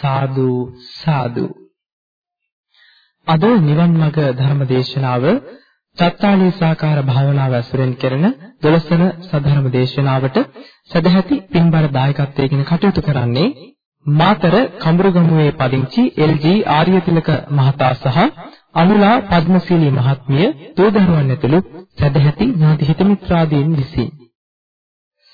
සාදු සාදු අද නිවන් මඟ ධර්ම දේශනාව චත්තාලීසාකාර භාවනාව ඇසුරෙන් කරන 12 වන සධර්ම දේශනාවට සදැහැති පින්බර දායකත්වයෙන් කටයුතු කරන්නේ මාතර කඹුරුගමුවේ පදිංචි එල්.ජී. ආර්යතිලක මහතා සහ අනුලා පද්මශීලී මහත්මිය දෝදරුවන් ඇතුළු සදැහැති ඥාති හිත මිත්‍රාදීන් විසින්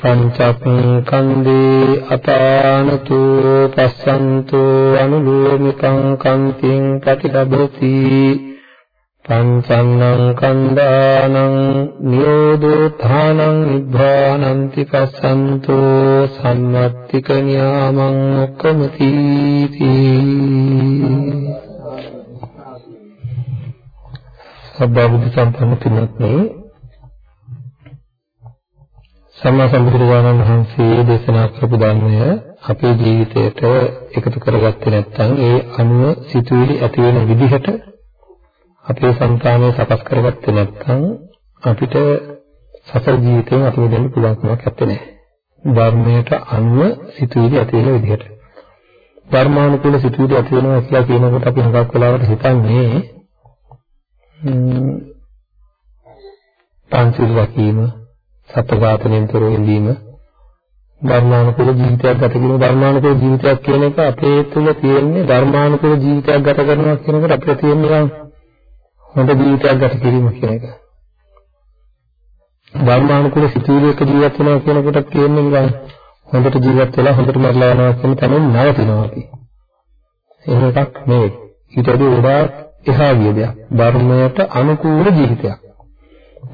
පංචක්ඛන්දේ අපානතු පස්සන්තු අනුලෝමිකං කන්තිං ප්‍රතිලබති පංචන්නං කන්දානං නිරෝධෝත්ථානං නිබ්බානන්ති පස්සන්තෝ සම්මත්තික න්යාමං ඔක්කමති සබ්බබුද්ධ සම්පන්න පින්වත්නි සම්මා සම්බුදුරජාණන් වහන්සේ දේශනා කරපු ධර්මය අපේ ජීවිතයට එකතු කරගත්තේ නැත්නම් ඒ අනුව සිතුවිලි ඇති වෙන විදිහට අපේ సంతානය සකස් කරගත්තේ නැත්නම් අපිට සසර ජීවිතයෙන් අත මිදෙන්න පුළුවන් කමක් නැත්තේ. ධර්මයට අනුව සිතුවිලි ඇති වෙන විදිහට. ධර්මානුකූල සිතුවිලි ඇති වෙනවා කියලා කියනකොට අපි හුඟක් වෙලාවට හිතන්නේ පංචිල් රැකීම, සත්‍යාගතනෙන් තොර ඉඳීම, ධර්මානුකූල ජීවිතයක් ගත කිරීම ධර්මානුකූල ජීවිතයක් කියන එක අපේ තුල තියෙන්නේ ධර්මානුකූල ජීවිතයක් ගත කරනවා කියනකොට අපිට තියෙන්නේ හොඳ ජීවිතයක් ගත කිරීම කියන එක. ධර්මානුකූල සිතුවිලියක ජීවත් වෙනවා කියන කොට කියන්නේ නිකන් හොඳට ජීවත් වෙලා හොඳට මරලා යනවා කියන තැනින් නවතිනවා අපි. එහෙම එකක් නෙවෙයි. ඊට වඩා වඩා එහා ගිය දෙයක්. ධර්මයට අනුකූල ජීවිතයක්.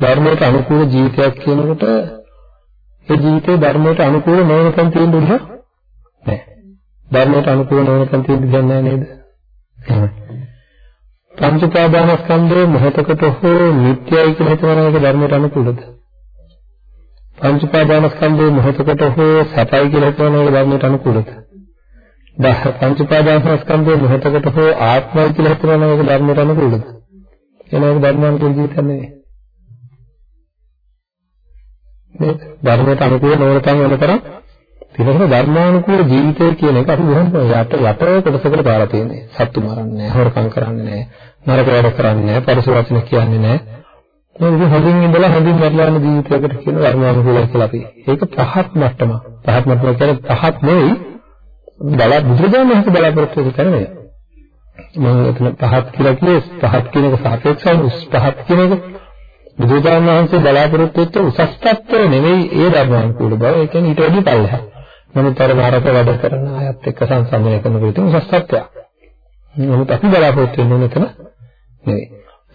ධර්මයට අනුකූල ජීවිතයක් කියනකොට ඒ ජීවිතේ ධර්මයට අනුකූල නොවනකම් තියෙන්න උදේ නැහැ. ධර්මයට අනුකූල නොවනකම් තියෙන්න දෙයක් නැහැ නේද? එහෙමයි. පංච උපාදානස්කන්ධය මොහතකට හෝ නිට්ටයයි කියලා හිතනවා ඒක ධර්මයට අනුකූලද? පංච උපාදානස්කන්ධය මොහතකට හෝ සැපයි කියලා හිතනවා ඒක ධර්මයට අනුකූලද? දහ පංච උපාදානස්කන්ධය මොහතකට හෝ ආත්මයි කියලා හිතනවා ඒක ධර්මයට අනුකූලද? එහෙනම් ඒක ධර්මානුකූල ජීවිතයක් නෙවෙයි. මේ ධර්මයට අනුකූල නොවන තරම් වෙන තරම් තියෙනවා ධර්මානුකූල ජීවිතය කියන එක අපි බොහොම යට යට කොටසකට දාලා තියෙන්නේ. සත්තු මරන්නේ නැහැ, හොරකම් කරන්නේ නැහැ, නරක වැඩ කරන්නේ නැහැ, පරිස වචන කියන්නේ නැහැ. මේ හොඳින් ඉඳලා හොඳින් මරලා යන ජීවිතයකට කියන ධර්මානුකූලයි කියලා අපි. ඒක පහත් මට්ටම. පහත් මට්ටම කියන්නේ පහත් නෙවෙයි. බල බුදුරජාණන් වහන්සේ බලාපොරොත්තු වෙන කරන්නේ. මම එතන පහත් කියලා කියේ පහත් කියන එක සාපේක්ෂව උස් පහත් කියන එක බුදුරජාණන් වහන්සේ බලාපොරොත්තු වෙච්ච උසස් තත්ත්වර නෙවෙයි ඒ ධර්මානුකූල බව. ඒ කියන්නේ ඊට වඩා පල්ලෙහා. මොනිටර භාරත වැඩ කරන අයත් එක්ක සංසන්දනය කරනකොට තියෙන උසස් තත්ත්වයක්. නමුත් අපි බලාපොරොත්තු වෙන්නේ මෙතන නෙවෙයි.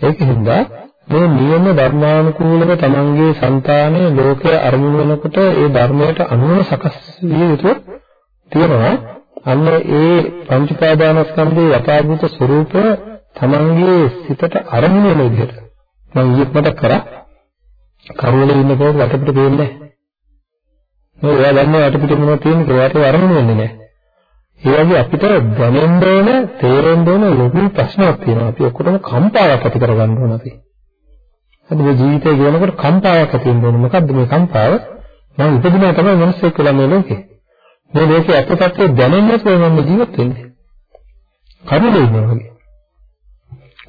ඒකින්ද මේ නියම ධර්මානුකූලව තමන්ගේ సంతානය ලෝකයේ අරමුණු වෙනකොට ඒ ධර්මයට අනුව සකස් විය යුතු තියෙනවා. අන්න ඒ පංච පාදානස්කන්ධයේ යථාභූත ස්වરૂපය තමන්ගේ සිතට අරමුණු වෙන විදිහට මම ඊයේත් මතක් කරා කරුවල ඉන්නකොට වටපිට පේන්නේ මේ ඔයා දන්නවා යටපිට මොනවද තියෙන්නේ කියලා ඒකට අරමුණු වෙන්නේ නැහැ. ඒ වගේ අපිට දැනෙන්න ඕන, තේරෙන්න ඕන ලොකු ප්‍රශ්නයක් තියෙනවා. අපි ඔක්කොටම කම්පාවක් ඇති කරගන්න ඕන අපි. හරි මේ ජීවිතය ගෙවනකොට කම්පාවක් ඇති වෙනවා. මොකද්ද මේ කම්පාව? මම ඉපදුනා තමයි මිනිස්සෙක් වෙලා මේ ලෝකේ. මේ ලෝකේ ඇත්ත තත්ත්වය දැනෙන්නේ නැතුව මම ජීවත් වෙන්නේ. කරුණේ ඉන්නවා වගේ.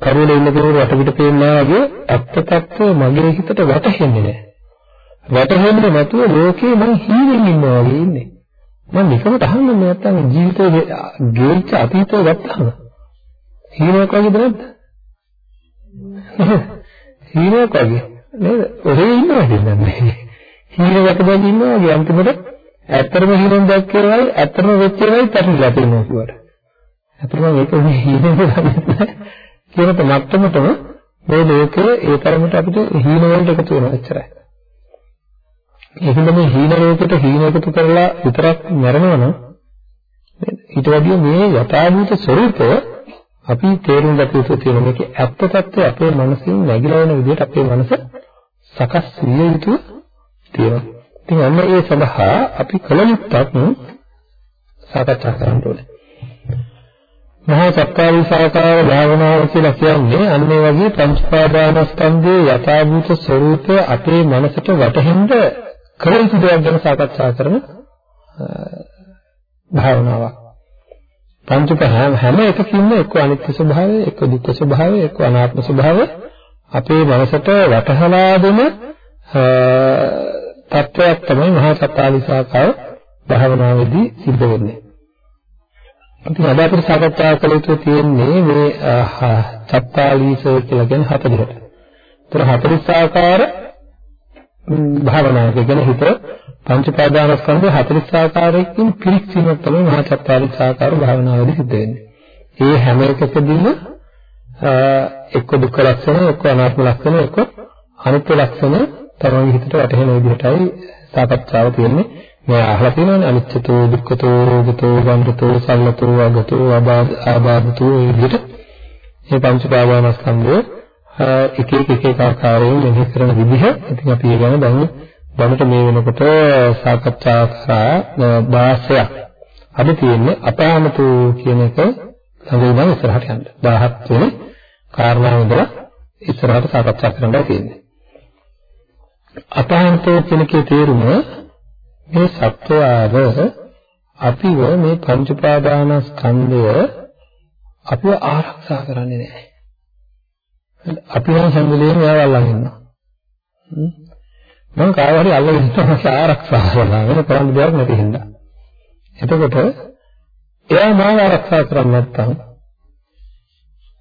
කරුණේ ඉන්න කෙනෙකුට වටපිට පේනවා වගේ ඇත්ත තත්ත්වය මගේ හිතට වැටහෙන්නේ නැහැ. වැටහෙන්නේ නැතුව ලෝකේ මං හීනෙන් ඉන්නවා වගේ ඉන්නේ. මම නිකමට අහන්නේ නැත්තම් ජීවිතේ ගෙවිච්ච අතීතය ගත්තාම හීනයක් වගේද නැද්ද? හීනයක් වගේ නේද? ඔහේ ඉන්නවා කියන්නේ. හීනයක දැන් ඉන්නවා වගේ අන්තිමට ඇත්තටම හීනෙන් දැක්කේ වයි ඇත්තටම වෙච්ච ඒවායි පැටලලා තියෙනවා කියවට. ඇත්තටම මේක මේ හීනෙන් දන්නේ කියන මට්ටමටම මේ ලෝකයේ ඒ තරමට අපිට හීන වලට එකතු වෙනවා එච්චරයි. ඒකෙන්ද මේ හීන ලෝකෙට හීන එකතු කරලා විතරක් මරනවනම් ඊට වැඩිය මේ යථාභූත ස්වરૂපය අපි තේරුම් ගත යුතු තියෙන මේක ඇත්ත తත්වය අපේ මනසින් නැగిලා යන විදිහට අපේ මනස සකස් විය යුතු තියෙනවා. ඉතින් අන්න ඒ සඳහා අපි කලමුත්තක් සාකච්ඡා කරන්න ඕනේ. මහා සත්‍යාවිසාරකාර භාවනාව කියලා කියන්නේ අන්න ඒ වගේ පංච පාදානස්කන්ධයේ යථාභූත ස්වરૂපය අපේ මනසට වැටහෙන්න කල යුතු දෙයක් ගැන සාකච්ඡා කරන භාවනාවක්. පංචක හැම එකකින්ම එක්ක අනිත්‍ය ස්වභාවය, එක්ක දුක්ඛ ස්වභාවය, එක්ක අනාත්ම ස්වභාවය අපේ මනසට වටහලා දෙන තත්වයක් තමයි මහා සත්‍යාවිසාකාව භාවනාවේදී සිද්ධ වෙන්නේ. ඉතින් අද අපිට සාකච්ඡා කළ යුතු තියෙන්නේ මේ සත්‍යාලීසෝ කියලා කියන 40ට. ඒතර 40 ආකාර භාවනාවක ගැන හිත පංච පාදානස්කන්ධ 40 ආකාරයකින් පිරික්සීමක් තමයි මහා සත්‍යාලීසාකාර භාවනාවේදී සිද්ධ වෙන්නේ. ඒ හැම එකකදීම එක්ක දුක්ඛ ලක්ෂණ, එක්ක අනාත්ම ලක්ෂණ, එක්ක අනිත්‍ය ලක්ෂණ තමන්ගේ හිතට වැටහෙන විදිහටයි සාකච්ඡාව තියෙන්නේ. මේ අහලා තියෙනවනේ අනිත්‍යතෝ දුක්ඛතෝ රෝගතෝ ගන්ධතෝ සල්ලතෝ වගතෝ ආබාධතෝ මේ විදිහට මේ පංච පාදානස්කන්ධය එක එක එක එක ආකාරයෙන් මෙහි කරන විදිහ ඉතින් අපි ඒ ගැන දැන් දැනට මේ වෙනකොට සාකච්ඡා කරා 16ක් අද තියෙන්නේ අපහාමතු කියන එක ළඟ ඉඳන් ඉස්සරහට යන්න. 17 වෙනි කාරණාව ඉඳලා ඉස්සරහට සාකච්ඡා කරන්න තියෙන්නේ. අපහාන්තෝ කියන කේ තේරුම මේ සත්වයාව අපිව මේ පංච පාදානස්කන්ධය අපිව ආරක්ෂා කරන්නේ නැහැ. අපි නම් හැම වෙලේම එයාව අල්ලගෙන ඉන්නවා. මම කාව හරි අල්ලගෙන ඉන්නවා ආරක්ෂා කරනවා වෙන කරන්න දෙයක් නැති හින්දා. එතකොට එයා මාව ආරක්ෂා කරන්නේ නැත්නම්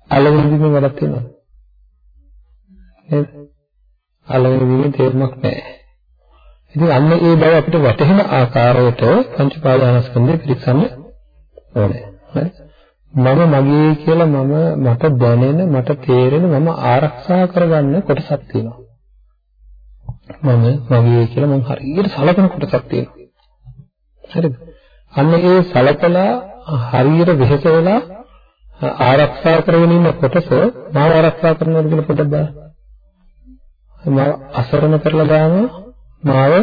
අල්ලගෙන ඉඳීමේ වැඩක් තියෙනවද? නේද? අල්ලගෙන ඉඳීමේ තේරුමක් නැහැ. ඉතින් අන්න ඒ බව අපිට වැටහෙන ආකාරයට පංච පාදානස්කන්ධය පිළිසන්න ඕනේ. හරි? මම මගේ කියලා මම මට දැනෙන මට තේරෙන මම ආරක්ෂා කරගන්න කොටසක් තියෙනවා. මම මගේ කියලා මම හරියට සලකන කොටසක් තියෙනවා. හරිද? අන්න ඒ සලකලා හරියට වෙහෙස වෙලා ආරක්ෂා කරගෙන ඉන්න කොටස මාව ආරක්ෂා කරනවද කියලා පොඩ්ඩක් බලන්න. මම අසරණ කරලා දානවා මාව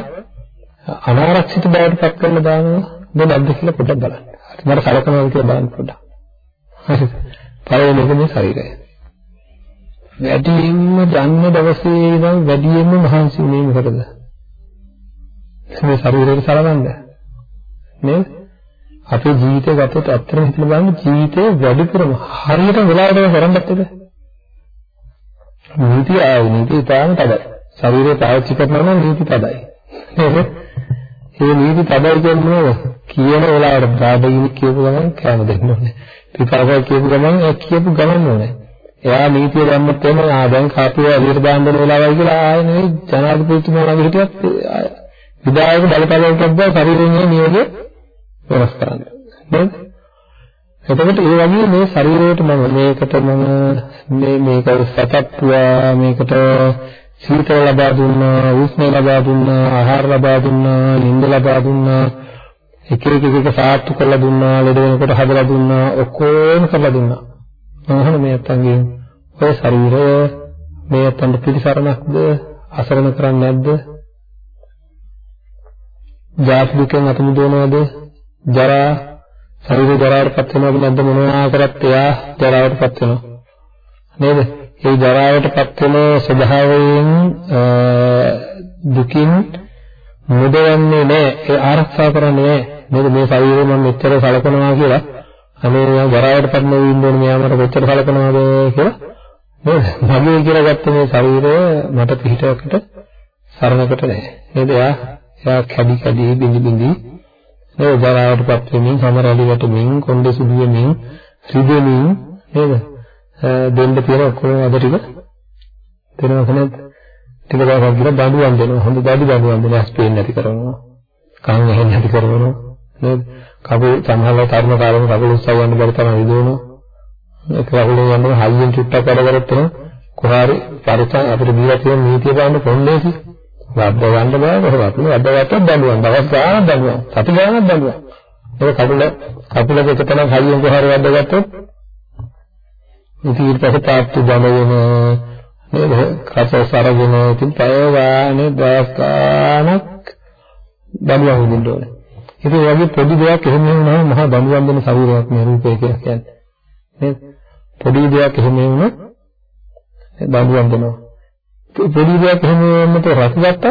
අනාරක්ෂිත බවට පත් කරලා දානවා නේද කියලා පොඩ්ඩක් බලන්න. මට සලකනවා කියලා බලන්න පොඩ්ඩක්. හරිද? පළවෙනි එක මේ ශරීරය. වැඩියෙන්ම ජන්ම දවසේ ඉඳන් වැඩියෙන්ම මහන්සි වෙන්නේ මොකටද? මේ ශරීරයට සලකන්න. නේද? අපේ ජීවිතය ගත්තොත් ඇත්තටම හිතලා බලන්න ජීවිතේ වැඩිපුරම හරියට වෙලාවට කරන්නත් එද? නීති ආය නීති තාම තමයි. ශරීරය පාවිච්චි කරනවා නම් නීති තදයි. නේද? මේ නීති තදයි කියන්නේ කියන වෙලාවට බාඩගිනි කියපු ගමන් කෑම දෙන්න ඕනේ. පිපාසය කියපු ගමන් ඒ කියපු ගමන් ඕනේ. එයා නීතිය දැම්මත් එම ආ දැන් කාපිය එළියට දාන්න දෙන වෙලාවයි කියලා ආයෙ නෙවෙයි ජනාධිපතිතුමා ළඟ හිටියත් විදායක බලපෑමකට බෑ ශරීරයේ නියෝගය වෙනස් කරන්න. නේද? එතකොට ඒ වගේ මේ ශරීරයට මම මේකට මම මේ මේක සතප්පුවා මේකට සීතල ලබා දුන්නා, උෂ්ණ ලබා දුන්නා, ආහාර ලබා දුන්නා, නිින්ද ලබා දුන්නා, එක එක එක සාත්තු කරලා දුන්නා, ලෙඩ වෙනකොට හදලා දුන්නා, ඔක්කොම කරලා දුන්නා. මොහොන මේ අත්තන්ගේ ඔය ශරීරය මේ අත්තන්ට පිළිසරණක්ද අසරණ කරන්නේ නැද්ද? ජාති දුකෙන් අත මුදවනවද? ජරා ශරීර ජරාවටපත් වෙනවද නැද්ද මොනවා කරත් එයා ජරාවටපත් වෙනවා. නේද? ඒ ජරාවටපත් වෙන ස්වභාවයෙන් දුකින් මුදවන්නේ නැහැ ඒ ආරක්ෂා කරන්නේ නැහැ මේ ශරීරය මම මෙච්චර සලකනවා කියලා. අනේ මම ජරාවටපත් නොවී ඉන්න ඕනේ. මෙයා මට කොච්චර සලකනවාද කියලා. නේද? මගේ කියලා ගත්ත මේ ශරීරය මට පිටවකට සරණකට නැහැ නේද? එයා එයා කැඩි කැඩි බිඳි බිඳි නේද? ජරාවටපත් වෙමින් සමරලි වැටෙමින් කොණ්ඩේ සුදු වෙමින් රිදෙමින් නේද? දෙන්න තියෙන ඔක්කොම අද ටික? දෙනවද නැද්ද ටික දවසක් ගිහලා දඬුවම් දෙනවා. හොඳ දඩි දඬුවම් දෙනවා ස්පේන් නැති කරනවා. කන් ඇහෙන්නේ නැති කරනවා. නේද? කකුල් සමහරව තරුණ කාලෙම කකුල් උස්සව ගන්න බැරි තරම් විදෝනවා ඒක කකුලෙන් යනකොට හයියෙන් චුට්ටක් වැඩ කරත් එනවා. කොහරි පරිසම් අපිට දීලා තියෙන නීතිය බලන්න කොන්නේසි වද්ද ගන්න බෑ කොහොමද? නේ වද්ද ගත්තොත් දඬුවම් දවස් ගානක් දඬුවම් සති ගානක් දඬුවම් ඒක කකුල කකුලක එක තැනක් හයියෙන් කොහරි වද්ද ගත්තොත් ඉතින් ඊට පස්සේ තාත්තු දඬුවම නේද කසස් අරගෙන ඉතින් පැය ගානේ දවස් ගානක් දඬුවම් දෙන්න ඕනේ ඉතින් ඒ වගේ පොඩි දෙයක් එහෙම වුණාම මහා දඬුවම් දෙන ශරීරයක් මේ රූපය කියලා කියන්නේ. නේද? පොඩි දෙයක් එහෙම වුණොත් දඬුවම් දෙනවා. පොඩි දෙයක් එහෙම වුණොත් රසගත්තත්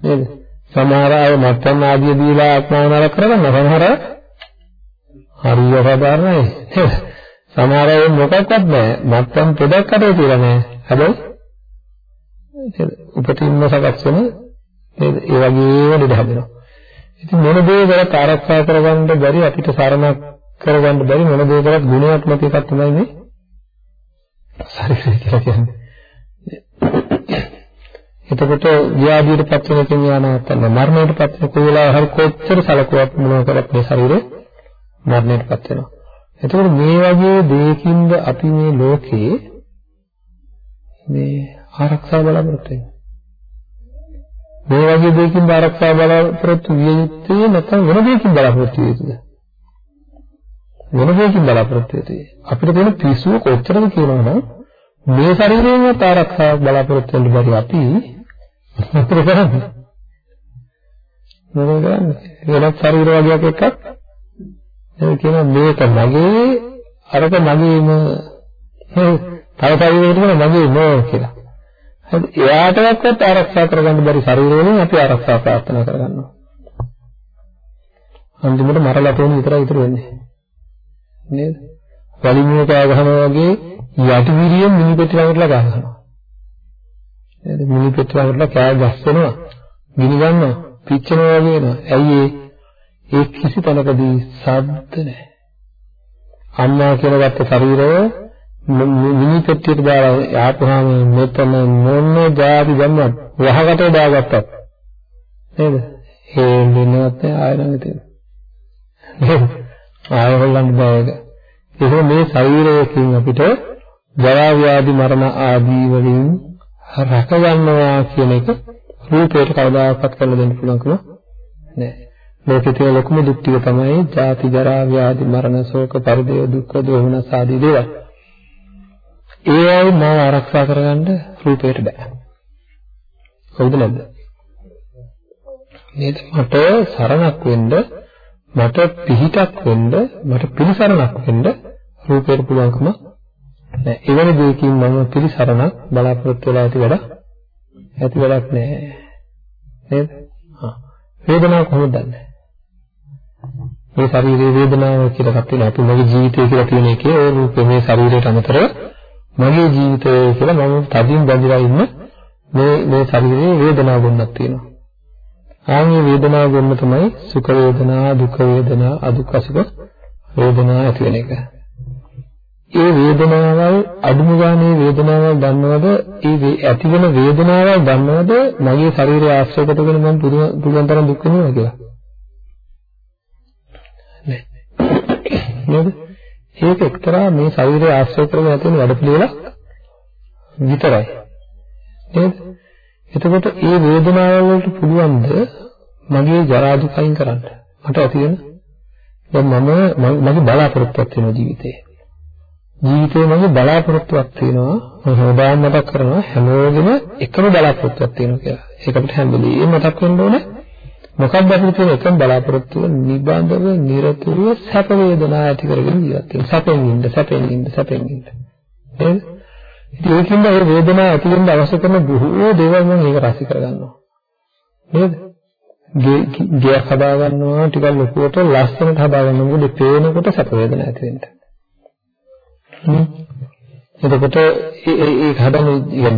නේද? සමහර අය මත්පැන් ආදිය දීලා ආත්මාවනර කරගන්න සමහර අය හරිය සාධාරණයි නේද? සමහර අය මොකක්වත් නැහැ. මත්පැන් පොඩක් අතේ තියලා නැහැ. හැබැයි උපතින්ම සකස් වෙන නේද? ඒ වගේම දෙයක් හදනවා. ඉතින් මොන දේ කරත් ආරක්ෂා කරගන්න බැරි අපිට සරණක් කරගන්න බැරි මොන දේ කරත් ගුණයක් නැති එකක් තමයි මේ ශරීරය කියලා කියන්නේ. එතකොට ව්‍යාධියට පත් වෙන කෙනෙක් යනවත්තන්න මරණයට පත් වෙන කොයි වෙලාව හරි කොච්චර සලකුවක් මොනවා කරත් මේ ශරීරය මරණයට පත් වෙනවා. එතකොට මේ වගේ දෙයකින්ද අපි මේ ලෝකේ මේ ආරක්ෂා බලාපොරොත්තු වෙන්නේ. මේ වගේ දෙයකින් ආරක්ෂා බලාපොරොත්තු විය යුත්තේ නැත්නම් වෙන දෙයකින් බලාපොරොත්තු විය යුතුද? වෙන දෙයකින් බලාපොරොත්තු වෙතේ. අපිට තියෙන පිස්සුව කොච්චරද කියනවනම් මේ ශරීරයෙන්වත් ආරක්ෂා බලාපොරොත්තු වෙන්න බැරි අපි මොකද කරන්නේ? මොකද කරන්නේ? වෙනත් ශරීර වගේක් එකක් ඒ කියනවා මේක මගේ අරක මගේම තව ශරීරයකට මගේ නෝ කියලා. හරි එයාටවත් ආරක්ෂා කරගන්න බැරි ශරීරයෙන් අපි ආරක්ෂා ප්‍රාර්ථනා කරගන්නවා. අන්තිමට මරලා තෝරන විතරයි ඉතුරු වෙන්නේ. නේද? වලිමිය කෑ ගහනවා වගේ යටි විරියෙන් මිනි පෙට්ටි ළඟට ගා ගන්නවා. නේද? මිනි පෙට්ටි ළඟට කෑ ගස්සනවා. ගිනි ගන්නවා. පිච්චෙනවා වගේ වෙනවා. ඇයි ඒ කිසි තැනකදී ශබ්ද නැහැ. අම්මා කියලා ගත්ත ශරීරය මිනි පෙට්ටියට දාලා ආපුවාම මෙතන මොන જાති ගන්නවත් වහකට දාගත්තත් නේද? ඒ වෙනවත් ආය නම් තියෙන. නේද? ආය හොල්ලන්න බෑ ඒක. ඒක මේ ශරීරයකින් අපිට ජරා ව්‍යාධි මරණ ආදී වලින් රැක ගන්නවා කියන එක රූපයට කවදාකවත් කරලා දෙන්න පුළුවන්කම නෑ. ලෝකේ තියෙන ලොකුම දුක් ටික තමයි ජාති ජරා ව්‍යාධි මරණ ශෝක පරිදේ දුක්ඛ දෝමනස ආදී දේවල්. ඒ අය මම ආරක්ෂා කරගන්න රූපයට බෑ. හවුද නැද්ද? නේද? මට සරණක් වෙන්න, මට පිහිටක් වෙන්න, මට පිළිසරණක් වෙන්න රූපයට පුළුවන්කම නෑ. එවැනි දෙයකින් මම පිළිසරණක් බලාපොරොත්තු වෙලා ඇති වැඩ ඇති වැඩක් නෑ. නේද? ආ. වේදනාව කොහොමද දන්නේ? මේ ශරීරයේ වේදනාව කියලා එකක් තියෙනවා. අපි මගේ ජීවිතය කියලා තියෙන එකේ ඒ රූපේ මේ ශරීරයට අමතරව මගේ ජීවිතය කියලා මම තදින් බැඳලා ඉන්න මේ මේ ශරීරයේ වේදනාව ගොන්නක් තියෙනවා. ආන්ගේ වේදනාව ගොන්න තමයි සුඛ වේදනා, දුක් වේදනා, අදුක්ඛ සුඛ වේදනා ඇති වෙන එක. ඒ වේදනාවල් අදුම ගානේ වේදනාවල් දන්නවද? ඒ ඇතිවෙන වේදනාවල් දන්නවද? මගේ ශරීරය ආශ්‍රය කරගෙන මම පුළුවන් තරම් දුක් වෙනවා කියලා. නේද? ඒක එක්තරා මේ ශරීරය ආශ්‍රය කරගෙන ඇති වෙන වැඩපිළිවෙලක් විතරයි. නේද? එතකොට මේ වේදනාව වලට පුළුවන්ද මගේ ජරා දුක අයින් කරන්න? මට ඇති වෙන දැන් මම මගේ බලාපොරොත්තුවක් තියෙනවා ජීවිතේ. ජීවිතේ මගේ බලාපොරොත්තුවක් තියෙනවා. මම හොදාම මතක් කරනවා හැමෝගෙම එකම බලාපොරොත්තුවක් තියෙනවා කියලා. ඒක අපිට හැම වෙලෙම මතක් වෙන්න ඕනේ. මොකක්ද අපිට තියෙන එකම බලාපොරොත්තුව නිබඳව නිරතුරුව සැප වේදනා ඇති කරගෙන ජීවත් වෙන්න. සැපෙන් ඉන්න, සැපෙන් ඉන්න, සැපෙන් ඉන්න. නේද? ඉතින් ඒකින්ද ඒ වේදනාව ඇති වෙන්න අවශ්‍ය කරන බොහෝ දේවල් මම ඒක රාශි කරගන්නවා. නේද? ගේ හදා ගන්නවා ටිකක් ලොකුවට ලස්සනට හදා ගන්නවා මොකද පේනකොට සැප වේදනා ඇති වෙන්න. එතකොට ඒ ඒ හදන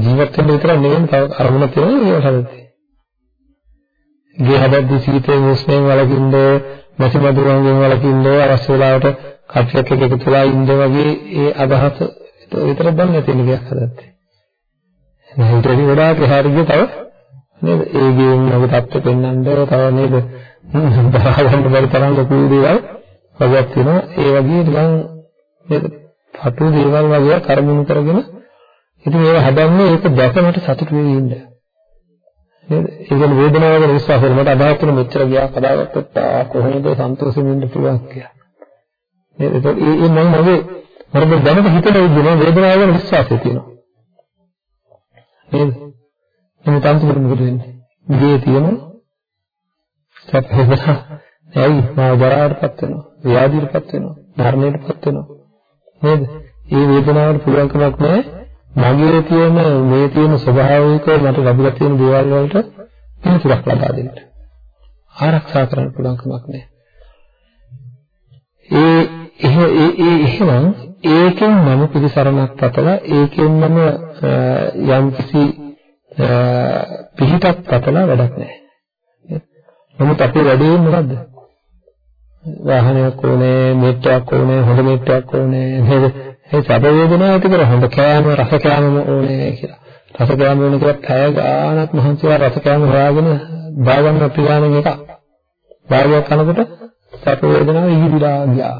ජීවත් වෙන්න විතර නෙවෙයි තව අරමුණ තියෙනවා ඒක හදද්දී. ගේ හදද්දී සීතල උෂ්ණයෙන් වලකින්ද මැසි මදුරුවන්ගෙන් වලකින්ද අවශ්‍ය වෙලාවට කප්පියක් එක එකතු වෙලා ඉන්න වගේ ඒ අදහස විතරක් දන්නේ නැති නිකයක් හදද්දී. එහෙනම් ඊට වඩා ප්‍රහාරිය තව නේද? ඒ ගේම් වගේ තත්ත්ව පෙන්වන්න තව නේද? දරා ගන්න බැරි තරම් ලොකු දේවල් වගේක් තියෙනවා. ඒ වගේ නිකන් නේද? පටු දේවල් වගේ කර්මුණු කරගෙන ඉතින් ඒව හදන්නේ ඒක දැකමට සතුටු වෙවි ඉන්න. නේද? ඒ කියන්නේ වේදනාව ගැන විශ්වාස කරන මට අදහස් කරන මෙච්චර ගියා කදාගත්තොත් කොහොමද සන්තෝෂෙන් ඉන්න පුළුවන් කියලා. නේද? ඒක ඒ මම මගේ මම දැනට හිතන විදිහ වේදනාව ගැන විශ්වාසය තියෙනවා. නේද? එහෙනම් අන්තිමට මොකද වෙන්නේ? ගේ තියෙන සැප වේදනා ඇයි මා ජරාවටපත් වෙනවා, ව්‍යාධියටපත් වෙනවා, මරණයටපත් වෙනවා. නේද? ඒ වේදනාවට පුළුවන්කමක් නැහැ. මගේ තියෙන මේ තියෙන ස්වභාවික මට ලැබිලා තියෙන දේවල් වලට පිළිතුරක් ලබා දෙන්න. ආරක්ෂා කරන්න පුළුවන්කමක් නැහැ. ඒ ඒ ඒ එහෙනම් ඒකෙන් මම පිළිසරණක් පතලා ඒකෙන් මම යම් කිසි පිහිටක් පතලා වැඩක් නැහැ. නමුත් අපේ වැඩේ මොකද්ද? වාහනයක් ඕනේ, මෙට්ටයක් ඕනේ, හොඳ මෙට්ටයක් ඕනේ නේද? ඒ සැප වේදනාව ඇති කර හොඳ කෑම, රස කෑම ඕනේ කියලා. රස කෑම ඕනේ කියලා පැය ගාණක් මහන්සිලා රස කෑම හොයාගෙන දාගන්න පිළිගන්න එක. භාගයක් කනකොට සැප වේදනාව ඉහිදිලා ගියා.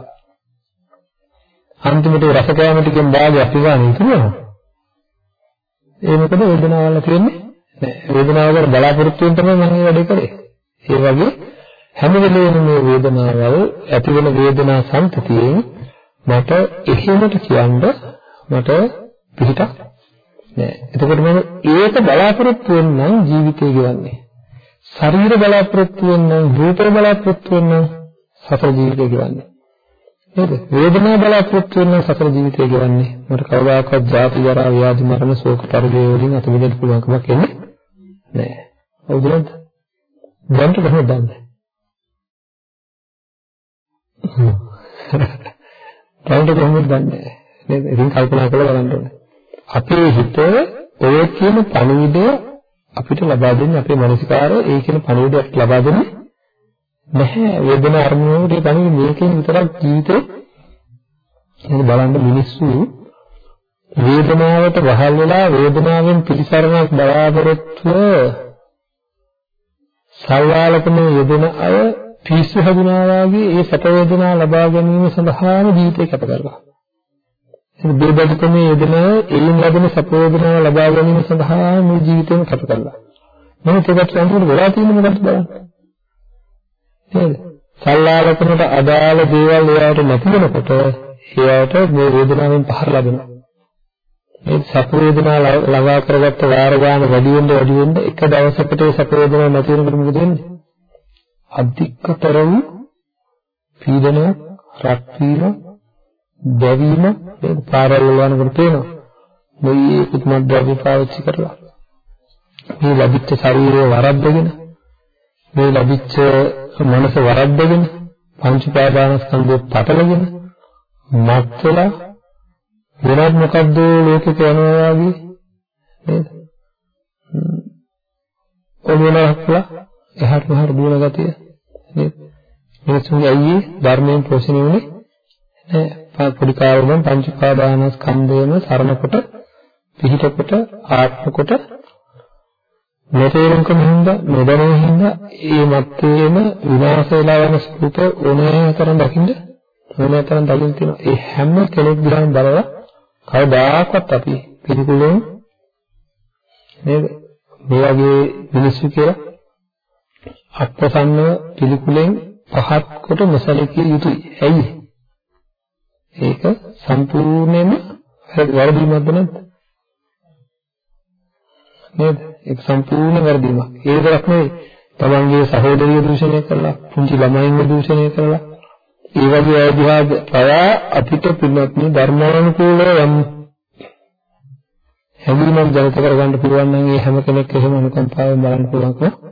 අන්තිමට රස කෑම ටිකෙන් භාගයක් පිළිගන්න ඉතුරුනවා. ඒ මොකද වේදනාවල් තියෙන්නේ නෑ වේදනාව ගැන බලාපොරොත්තු වෙන තමයි මම මේ වැඩේ කරේ ඒ වගේ හැම වෙලේම මේ වේදනාවල් ඇති වෙන වේදනා සංතතියෙන් මට එහෙමට කියන්න මට පිටක් නෑ එතකොට මම ඒක බලාපොරොත්තු වෙන්නම් ජීවිතය ගෙවන්නේ ශරීර බලාපොරොත්තු වෙන්නම් රූප බලාපොරොත්තු වෙන්නම් සතර ජීවිතය ගෙවන්නේ නේද? වේදනාව බලාපොරොත්තු වෙන සතර ජීවිතය කියන්නේ මට කවදාකවත් ජාති ජරා ව්‍යාධි මරණ ශෝක පරිදේ වලින් අත මිදෙන්න පුළුවන් කමක් එන්නේ නැහැ. හවුද නැද්ද? දැන් කොහොමද දන්නේ? දැන් කොහොමද දන්නේ? නේද? ඉතින් කල්පනා කරලා බලන්න ඕනේ. අපේ හිත ඔය කියන පණිවිඩය අපිට ලබා දෙන්නේ අපේ මානසිකාරය ඒ කියන පණිවිඩය ලබා දෙන්නේ නැහැ වේදන අරමුණේ පණිවිඩ මේකෙන් විතරක් ජීවිතේ එහෙනම් බලන්න මිනිස්සු වේදනාවට වහල් වෙලා වේදනාවෙන් පිළිසරණක් බලාපොරොත්තුව සල්ලාලකම යෙදෙන අය පිස්සු හඳුනා වගේ ඒ සැප වේදනා ලබා ගැනීම සඳහාම ජීවිතේ කැප කරනවා. එහෙනම් බේබදුකමේ යෙදෙන එයින් ලැබෙන සැප වේදනා ලබා ගැනීම සඳහා මේ ජීවිතේම කැප කරලා. මොකද ඒකට සම්පූර්ණ වෙලා තියෙන්නේ මොකක්ද බලන්න. නේද? සල්ලාලකමට අදාළ දේවල් එයාට නැති වෙනකොට එයාට මේ වේදනාවෙන් පහර ලැබෙනවා. මේ සැප වේදනා ළඟා කරගත්ත වාර ගන්න වැඩි වෙන්න වැඩි වෙන්න එක දවසකට ඒ සැප වේදනාව නැති වෙනකොට මොකද වෙන්නේ? අධිකතර වූ පීඩනයක්, රත් වීම, දැවීම මේ පාරවල් යනකොට පේනවා. මේ කුත්මත් ද්‍රව්‍ය පාවිච්චි කරලා මේ ලැබිච්ච ශරීරය වරද්දගෙන මේ ලැබිච්ච මනස වරද්දගෙන පංච පාදානස්කන්ධය පටලගෙන මත් වෙලා වෙනත් මොකද්ද ලෝකෙක යනවා වගේ නේද? ඔළුවලක්ලා එහාට මෙහාට දුවන ගතිය නේද? මිනිස්සුන්ගේ අයියේ ධර්මයෙන් පෝෂණය වුණේ නෑ පොඩි කාලේ නම් පංච පාදානස්කන්ධයම සරණ කොට පිහිට කොට ආත්ම කොට නොතේරුම්කම හින්දා නොදැනුම හින්දා ඒ මත්තේම විනාශ වෙලා යන ස්වરૂප ඕනෑ තරම් දකින්න ඕනෑ තරම් දකින්න තියෙනවා. ඒ හැම කෙනෙක් දිහාම බලලා කවදාකවත් අපි පිළිකුලෙන් නේද මේ වගේ මිනිස්සු කියලා අත්පසන්නව පිළිකුලෙන් පහත් කොට නොසලකිය යුතුයි. ඇයි? ඒක සම්පූර්ණයෙන්ම වැරදීමක්ද නැද්ද? නේද? ඒක සම්පූර්ණ වැරදීමක්. ඒ විතරක් නෙවෙයි තමන්ගේ සහෝදරිය දූෂණය කරලා, පුංචි ළමයින්ව දූෂණය කරලා, ඒ වගේ අය දිහා පවා අපිට පින්වත්නි ධර්මානුකූලව යම් හැඟීමක් ජනිත කරගන්න පුළුවන් නම් ඒ හැම කෙනෙක් එහෙම අනුකම්පාවෙන් බලන්න පුළුවන්කම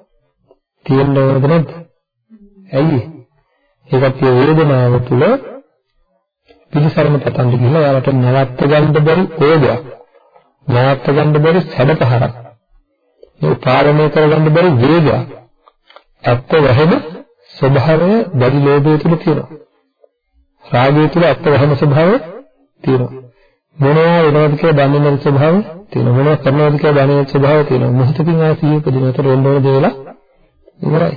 තියෙන්න ඕනද නැද්ද? ඇයි? ඒකත් ඒ වේදනාව තුළ පිළිසරණ පතන්න ගිහලා යාලට නවත්ත ගන්න බැරි ඕදයක්. නවත්ත ගන්න බැරි සැඩපහරක්. මේ පාලනය කරගන්න බැරි වේගයක්. ඇත්ත වැහෙන ස්වභාවය බැරි ලෝභය තුළ තියෙනවා. රාගය තුළ ඇත්ත වැහෙන ස්වභාවය තියෙනවා. මොනවා වෙනවද කියලා දන්නේ නැති ස්වභාවය තියෙනවා. මොනවා කරනවද කියලා දන්නේ නැති ස්වභාවය තියෙනවා. මොහොතකින් ආ සිහිය උපදිනතර වෙන්න ඕන දේවල් ඉවරයි.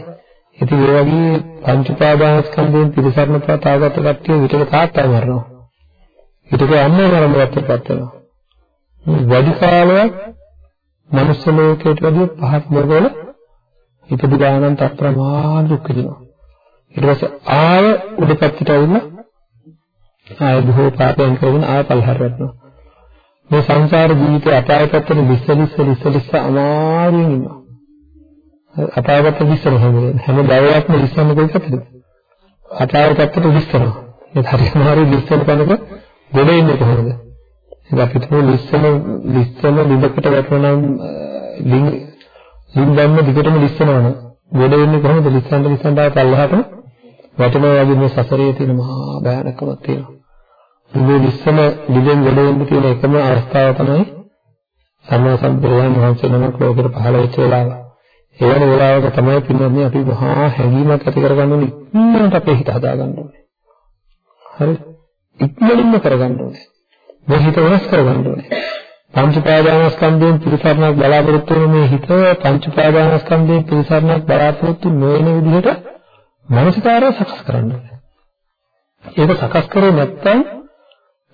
ඉතින් ඒ වගේ පංච උපාදානස්කන්ධයෙන් පිළිසරණ පතාගත කට්ටිය විතර තාත්තා මරනවා. හිතක යන්නේ මරණයටපත් වෙනවා. වැඩි කාලයක් මනුස්ස ලෝකයට වැඩිය පහත් මොකද ඉපදි ගානන් තත්ප්‍රමාණ දුක් විඳිනවා. ඊට පස්සේ ආය උඩපැත්තට ඇවිල්ලා ආය බොහෝ පාපයන් කරගෙන ආය පල්හර වැටෙනවා. මේ සංසාර ජීවිතේ අපාය පැත්තට විශ්ලිස්ස විශ්ලිස්ස අමාරුවෙන් ඉන්නවා. අපාය පැත්ත විශ්සන හැමෝම හැම දවසක්ම විශ්සන්න කොයි පැත්තටද? අපාය පැත්තට විශ්සනවා. ඒ හරියම හරිය විශ්සන කෙනෙක් ගොඩ ඉන්නේ කොහොමද? ඉතින් අපි තුමු විශ්සන විශ්සන විදකට වැටෙනවා නම් ලිං ලිං දැම්ම දිගටම විශ්සනවනම් ගොඩ ඉන්නේ කොහොමද? විශ්සන්න විශ්සන්න ආව පල්ලහට වැටෙනවා වගේ මේ සසරේ තියෙන මහා භයානකමක් තියෙනවා. මේ විශ්සන දිගෙන් ගොඩ වෙන්න තියෙන එකම අවස්ථාව තමයි සම්මා සම්බුදුන් වහන්සේ නමක් ලෝකෙට පහළ වෙච්ච වෙලාව. ඒ වෙන වෙලාවක තමයි පින්නන්නේ අපි මහා හැඟීමක් ඇති කරගන්න ඕනේ. ඉක්මනට අපේ හිත හදාගන්න ඕනේ. හරි? ඉක්මනින්ම කරගන්න ඕනේ. මේ හිත වෙනස් කරගන්න ඕනේ. පංච පාදානස්කන්ධයෙන් පිරිසරණක් බලාපොරොත්තු වෙන මේ හිත පංච පාදානස්කන්ධයෙන් පිරිසරණක් බලාපොරොත්තු නොවන විදිහට මානසිකාරය සකස් කරන්න ඕනේ. ඒක සකස් කරේ නැත්නම්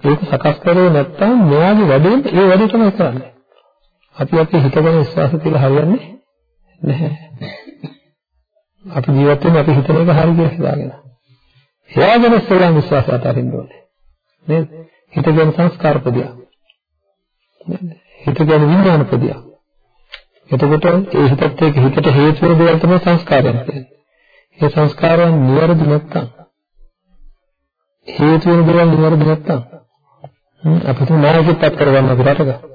ඒක සකස් කරේ නැත්නම් මෙයාගේ වැඩේට ඒ වැඩේ තමයි කරන්නේ. අපි අපේ හිත ගැන විශ්වාස තියලා හරියන්නේ නැහැ. අපි ජීවත් වෙන්නේ අපි හිතන එක හරි කියලා හිතාගෙන. එයාගෙන ඉස්සෙල්ලා විශ්වාසය අතරින්න ඕනේ. නේද? හිත ගැන සංස්කාර පදියා. හිත ගැන විඥාන පදියා. එතකොට ඒ හිතත් එක්ක හිතට හේතු වෙන දේවල් තමයි සංස්කාරයන් කියන්නේ. ඒ සංස්කාරයන් නිවැරදි නැත්තම් හේතු වෙන දේවල් නිවැරදි නැත්තම් අපිට නායකත්වයක් කරගන්න අපිට රටක.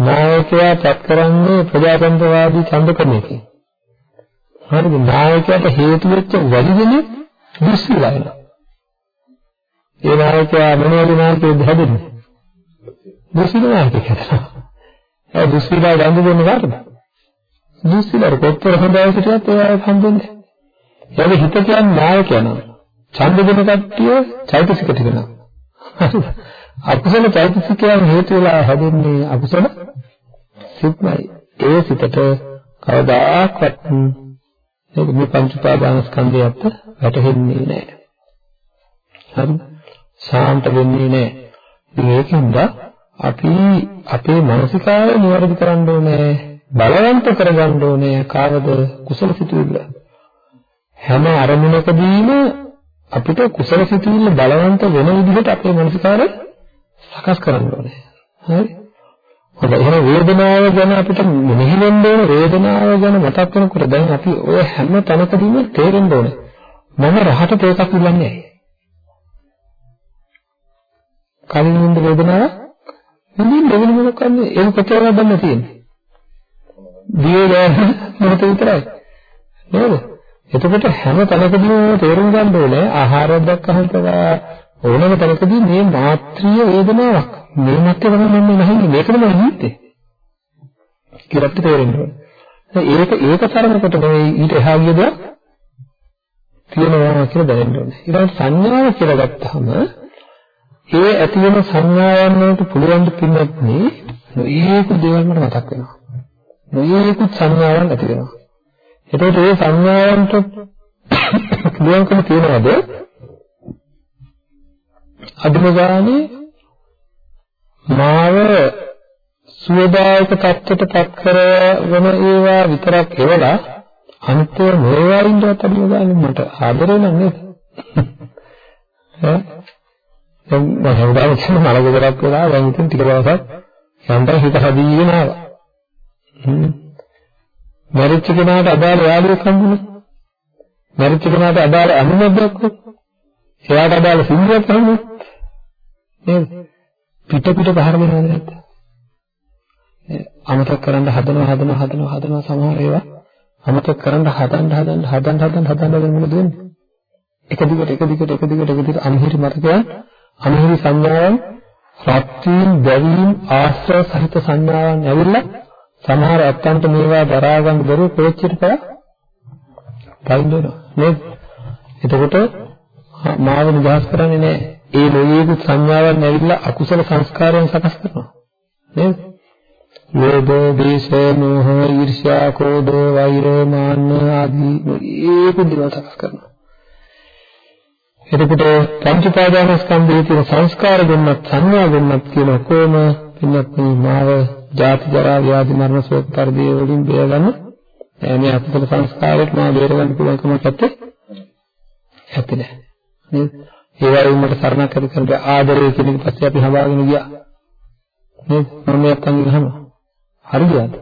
නායකයා පත් කරන්නේ ප්‍රජාතන්ත්‍රවාදී ඡන්දකමකින්. හරිද? නායකයාට හේතු වෙච්ච වැඩි දෙනෙක් දුස්සීලා වෙනවා. ඒ නායකයා මොනවද නායකයෙක්ද හැදෙන්නේ? දුස්සීලා නායකයෙක්. ඒ දුස්සීලා ගඳ දෙන්නේ කාටද? දුස්සීලා කොච්චර හොඳයි හිටියත් ඒවා හම්බෙන්නේ. ඒක හිත කියන්නේ නායකයා නම. ඡන්ද දෙන කට්ටිය චෛතසික ටික නම. අකුසල චෛතසිකයන් හේතු වෙලා හැදෙන්නේ අකුසල සිත්මයි. ඒ සිතට කවදාකවත් මේක මේ පංච උපාදානස්කන්ධයත් වැටහෙන්නේ නැහැ. හරි? සාන්ත වෙන්නේ නැහැ. ඒකින්ද අපි අපේ මානසිකාරය නිවැරදි කරන්න ඕනේ. බලවන්ත කරගන්න ඕනේ. කාවද කුසල සිතුවිල්ල. හැම අරමුණකදීම අපිට කුසල සිතුවිල්ල බලවන්ත වෙන විදිහට අපේ මානසිකාරය සකස් කරන්න ඕනේ. හරි? හොඳයි. එහෙනම් වේදනාව ගැන අපිට මෙහි වෙන්න ඕන වේදනාව ගැන මතක් වෙනකොට දැන් අපි ඔය හැම තැනකදීම තේරෙන්න ඕනේ. මම රහට තේකක් ඉල්ලන්නේ ඇයි? කලින් ඉන්න වේදනාව නිදින් දෙවෙනි මොකක් කරන්නේ? ඒක කොතරම් බන්න තියෙන්නේ? දියේ ගෑන මොකද විතරයි. නේද? එතකොට හැම තැනකදීම තේරුම් ගන්න ඕනේ ආහාරයක් දැක්කහම ඕනම තැනකදී මේ මාත්‍රීය වේදනාවක් මේ මැත්තේ තමයි මම නැහින්නේ මේකම නිහිත්තේ කියලා තේරෙන්න ඕනේ. ඒක ඒක තරමකට නෙවෙයි ඊට එහා ගිය දෙයක් තියෙනවා කියලා දැනෙන්න ඕනේ. ඊට සංඥාව කියලා ගත්තාම ඒ ඇති වෙන සංඥාවන් වලට පුළුවන් ද පින්නත් නේ නොයේක දේවල් මට මතක් වෙනවා. නොයේක සංඥාවන් ඇති වෙනවා. එතකොට ඒ සංඥාවන්ට පුළුවන්කම තියනවාද? අදුම ගානේ මාව සුවදායක තත්ත්වයට පත් කරන ඒවා විතරක් එවලා අනිත්‍ය මේවා ඉන්නවත් අදුම ගානේ මට ආදරේ නම් නේද? ඈ? දැන් මම හවදාම කියන මලගොඩක් වෙලා දැන් ඉතින් ටික දවසක් යන්තම් හිත හදීගෙන ආවා. මරිච්ච කෙනාට අදාළ යාළුවෙක් හම්බුනේ. මරිච්ච කෙනාට අදාළ අනුමැදයක් එයාට අදාළ සිංහයක් හම්බුනේ. නේද? පිට පිට පහර දෙනවද නැද්ද? අමතක කරන්න හදනවා හදනවා හදනවා හදනවා සමහර ඒවා අමතක කරන්න හදන්න හදන්න හදන්න හදන්න හදන්න මොකද වෙන්නේ? එක දිගට එක දිගට එක දිගට එක දිගට අනිහිරි මතකයන් අනිහිරි සංඥාවන් රත් වීම දැවීම ආශ්‍රය සහිත සංඥාවන් ඇවිල්ලා සමහර අත්තන්ට මේවා දරා ගන්න බැරුව කොච්චර පය පයින් වෙනවා නේද? එතකොට මාව නිදහස් කරන්නේ නැහැ. ඒ ලෝකයේ සංඥාවන් ඇවිල්ලා අකුසල සංස්කාරයන් සකස් කරනවා. නේද? ලෝභ, දේශ, මෝහ, ඊර්ෂ්‍යා, ක්‍රෝධ, වෛර, මාන්න ආදී මේ කුදිරව සකස් කරනවා. එතකොට පංච පාදානස්කන්ධයේ තියෙන සංස්කාර ගුණත් සංඥා ගුණත් කියන කොම පින්නත් මාව ජාති ජරා ව්‍යාධි මරණ ශෝක පරිදේ වලින් බේරගන්න මේ අකුසල සංස්කාරයට මා බේරගන්න පුළුවන්කමක් නැත්තේ ඇත්තේ නෑ නේද ඒ වගේම මට සරණක් ඇති කරග ආදරය කියන එක පස්සේ අපි හදාගෙන ගියා. නේද මම මේත් අංගෙ ගහම හරියද?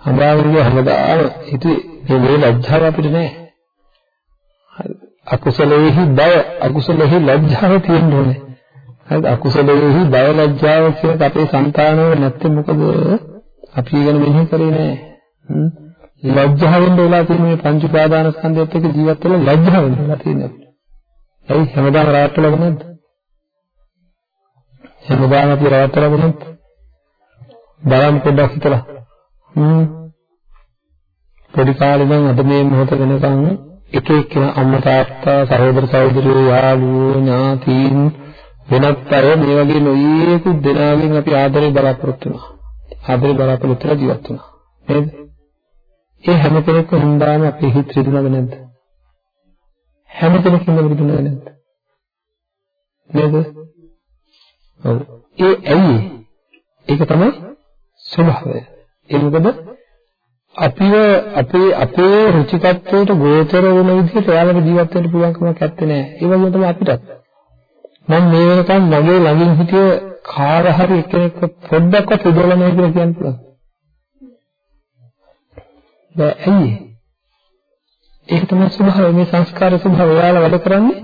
හදාගෙන ගියා හැමදාම හිතුවේ මේ මේ ලැජ්ජාව අපිට නෑ. අකුසලයේහි බය අකුසලෙහි ලැජ්ජාව තියෙන්න ඕනේ. හරිද? අකුසලයේහි බය ලැජ්ජාව කියන අපේ సంతානවල නැත්නම් මොකද? අපි ඉගෙන මෙහෙ කරේ නෑ. ලැජ්ජාවෙන් වෙලා තියෙන මේ පංච උපාදාන ස්කන්ධයත් එක්ක ජීවත් වෙලා ලැජ්ජාවෙන් වෙලා තියෙනවා අපිට. ඇයි හැමදාම රාත්‍රිවල නැද්ද? හැමදාම අපි රාත්‍රිවල නැද්ද? බලන්න පොඩ්ඩක් හිතලා. හ්ම්. පොඩි කාලේ ඉඳන් අද මේ මොහොත වෙනකන් එක එක්කෙනා අම්මා තාත්තා සහෝදර සහෝදරියෝ යාළුවෝ ඥාතීන් වෙනත් අය මේ වගේ නොයේකුත් දෙනාගෙන් අපි ආදරේ බලාපොරොත්තු වෙනවා. ආදරේ බලාපොරොත්තු වෙලා ජීවත් වෙනවා. නේද? ඒ හැම කෙනෙක්ම හින්දාම අපේ හිත රිදුනද නැද්ද? හැම කෙනෙක්ම රිදුනද නැද්ද? නේද? ඔව්. ඒ ඇයි? ඒක තමයි ස්වභාවය. ඒ මොකද අපිව අපේ අපේ රුචිකත්වයට ගෝචර වෙන විදිහට එයාලට ජීවත් වෙන්න පුළුවන් කමක් නැත්තේ නෑ. ඒ වගේම තමයි අපිටත්. මම මේ වෙනකන් මගේ ළඟින් හිටිය කාර හරි එක්කෙනෙක්ව පොඩ්ඩක්වත් උදවලා නැහැ කියලා කියන්න පුළුවන්. බෑ ඇයි ඒක තමයි ස්වභාවය. මේ සංස්කාර ස්වභාවය ඔයාලා වැඩ කරන්නේ.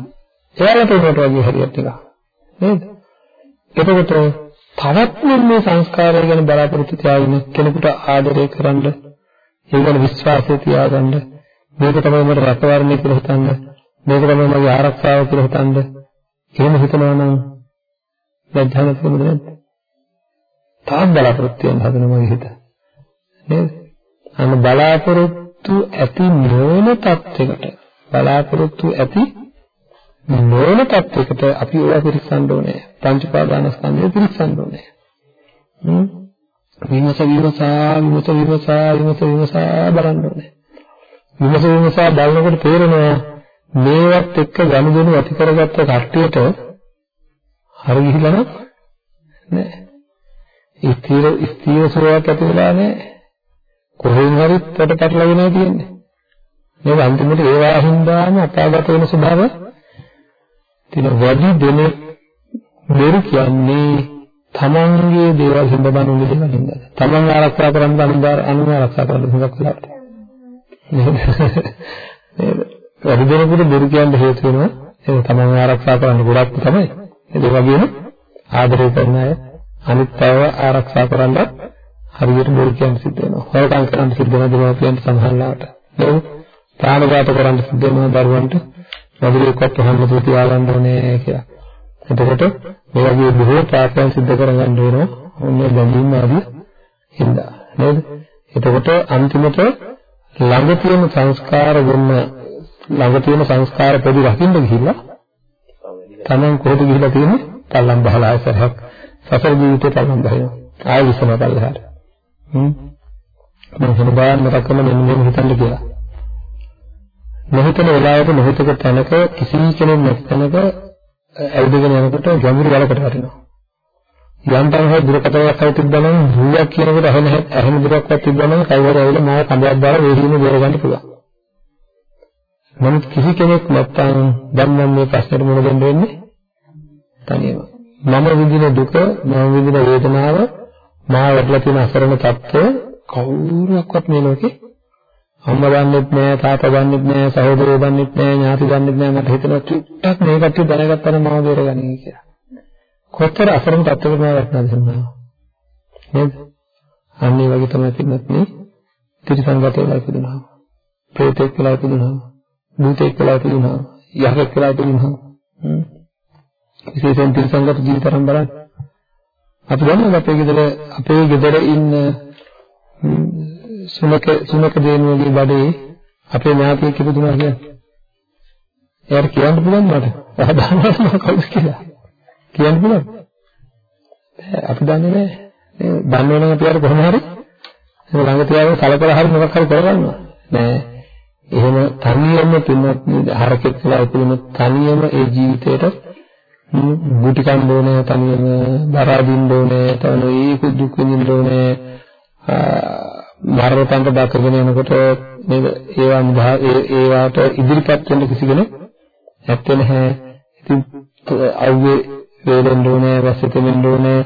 එයාලට උනට වගේ හරියට එක නේද? එතකොට තවත් මේ සංස්කාරය ගැන බලාපොරොත්තු තියාගෙන කෙනෙකුට ආදරය කරන්න ඒ ගැන විශ්වාසය තියාගන්න මේක තමයි මට රැකවරණය කියලා හිතන්න මේක තමයි මගේ ආරක්ෂාව කියලා හිතන්න. එහෙම හිතනවා නම් ලැජ්ජාවක් වෙනවද නැද්ද? තාම බලාපොරොත්තු වෙන හදන මගේ හිත. නේද? අන්න බලාපොරොත්තු ඇති නොවන තත්යකට බලාපොරොත්තු ඇති නොවන තත්යකට අපි ඒවා පිරික්සන්න ඕනේ. පංච පාදානස්කන්ධය පිරික්සන්න ඕනේ. හ්ම් විමස විමසා විමස විමසා විමස විමසා බලන්න ඕනේ. විමස විමසා බලනකොට තේරෙනවා මේවත් එක්ක ගනුදෙනු ඇති කරගත්ත කට්ටියට හරි ගිහිලා නෑ. ස්ථීර ස්ථීර සුවයක් ඇති වෙලා නෑ. කොහෙන් හරි පොට පැටලෙන්නේ තියෙන්නේ. මේක අන්තිමට ඒ වාහින්දාම අපාගත වෙන ස්වභාවය තියෙන වැඩි දෙනෙක් මෙරු කියන්නේ තමන්ගේ දේවල් හිඳබනුනේ දේවල් හින්දා. තමන් ආරක්ෂා කරන්න අනුදාර අනුව ආරක්ෂා කරන්න හුඟක් වෙලාවට. නේද? වැඩි දෙනෙකුට බොරු කියන්න හේතු වෙනවා. ඒක තමන් ආරක්ෂා කරන්න ගොඩක් තමයි. ඒ වගේම ආදරය කරන අය අනිත් අයව ආරක්ෂා කරන්නත් හරියට බොරු කියන්න සිද්ධ වෙනවා. හොරකම් කරන්න සිද්ධ වෙනවා දෙමාපියන්ට සමහරවිට. නේද? ප්‍රාණඝාත කරන්න සිද්ධ වෙනවා දරුවන්ට. නදුරේකවත් ප්‍රහන්න තියාගන්න ඕනේ කියලා. එතකොට මේ වගේ බොහෝ ප්‍රාර්ථනා සිද්ධ කරගන්න වෙනවා. ඔන්නේ බැඳීම් ආදී හින්දා. නේද? එතකොට අන්තිමට ළඟ තියෙන සංස්කාර ගොන්න ළඟ තියෙන සංස්කාර පොඩි රකින්න ගිහිල්ලා තමන් කොහෙද ගිහිල්ලා තියෙන්නේ? පල්ලම් බහලා ආයසරයක් සසර ජීවිතේ පල්ලම් බහිනවා. ආයෙ විසම පල්ලහට. හ්ම් මම හිතන බාන මතක් කරන මෙන්න මෙහෙම හිතන්න කියලා. නොහිතන වෙලාවක නොහිතක තැනක කිසි කෙනෙක් නැති තැනක ඇවිදගෙන යනකොට ගැඹුරු වලකට වටිනවා. යම් තරමක දුරකටයක් හරි තිබ්බනම් රුවක් කියනකොට අහන අහන දුරක්වත් තිබ්බනම් කවුරු හරි මාව කඹයක් දාලා වේදීම බේර ගන්න පුළුවන්. නමුත් කිසි කෙනෙක් නැත්තම් දැන් මම මේ ප්‍රශ්නෙට මුහුණ දෙන්න වෙන්නේ තනියම. මම විඳින දුක, මම විඳින වේදනාව මා වැටලා තියෙන අසරණ තත්ත්වය කවුරුවක්වත් මේ ලෝකේ අම්මා දන්නෙත් නෑ තාත්තා දන්නෙත් නෑ සහෝදරයෝ දන්නෙත් නෑ ඥාති දන්නෙත් නෑ මට හිතෙනවා චුට්ටක් මේ කට්ටිය දැනගත්තා නම් මාව බේරගන්නේ කියලා. කොතර අසරණ තත්ත්වයකට වැටෙනවද සම්මා? නේද? අන්න ඒ වගේ තමයි පින්නත් මේ ත්‍රිසංගත වෙලා ඉපදුනහම ප්‍රේතෙක් වෙලා ඉපදුනහම භූතෙක් වෙලා ඉපදුනහම යහෙක් වෙලා ඉපදුනහම විශේෂයෙන් ත්‍රිසංගත ජීවිතරම් බලන්න. අපි දන්නවා අපේ ගෙදර අපේ ගෙදර ඉන්න සුනක සුනක දේනුවගේ බඩේ අපේ ඥාතියෙක් ඉපදුනා කියන්නේ එයාට කියන්න පුළුවන් මට. එයා දන්නවා මම කවුද කියලා. කියන්න පුළුවන්. අපි දන්නේ නැහැ. නේ දන්නේ නම් අපි අර කොහොම හරි ළඟ තියාගෙන සලකලා හරි මොකක් හරි කරගන්නවා. නෑ. එහෙම තනියම පින්වත් හරකෙක් කියලා ඉපදුන තනියම ඒ ජීවිතේට බුටි කන්න ඕනේ තනියම දරා දින්න ඕනේ තවන ඒක දුක් විඳින්න ඕනේ මරණයට දක්වගෙන යනකොට නේද ඒවා ඒවාට ඉදිරිපත් වෙන්න කිසි කෙනෙක් නැත්තේ නැහැ. ඉතින් අවුවේ වේලෙන්න ඕනේ, රසෙතෙන්න ඕනේ.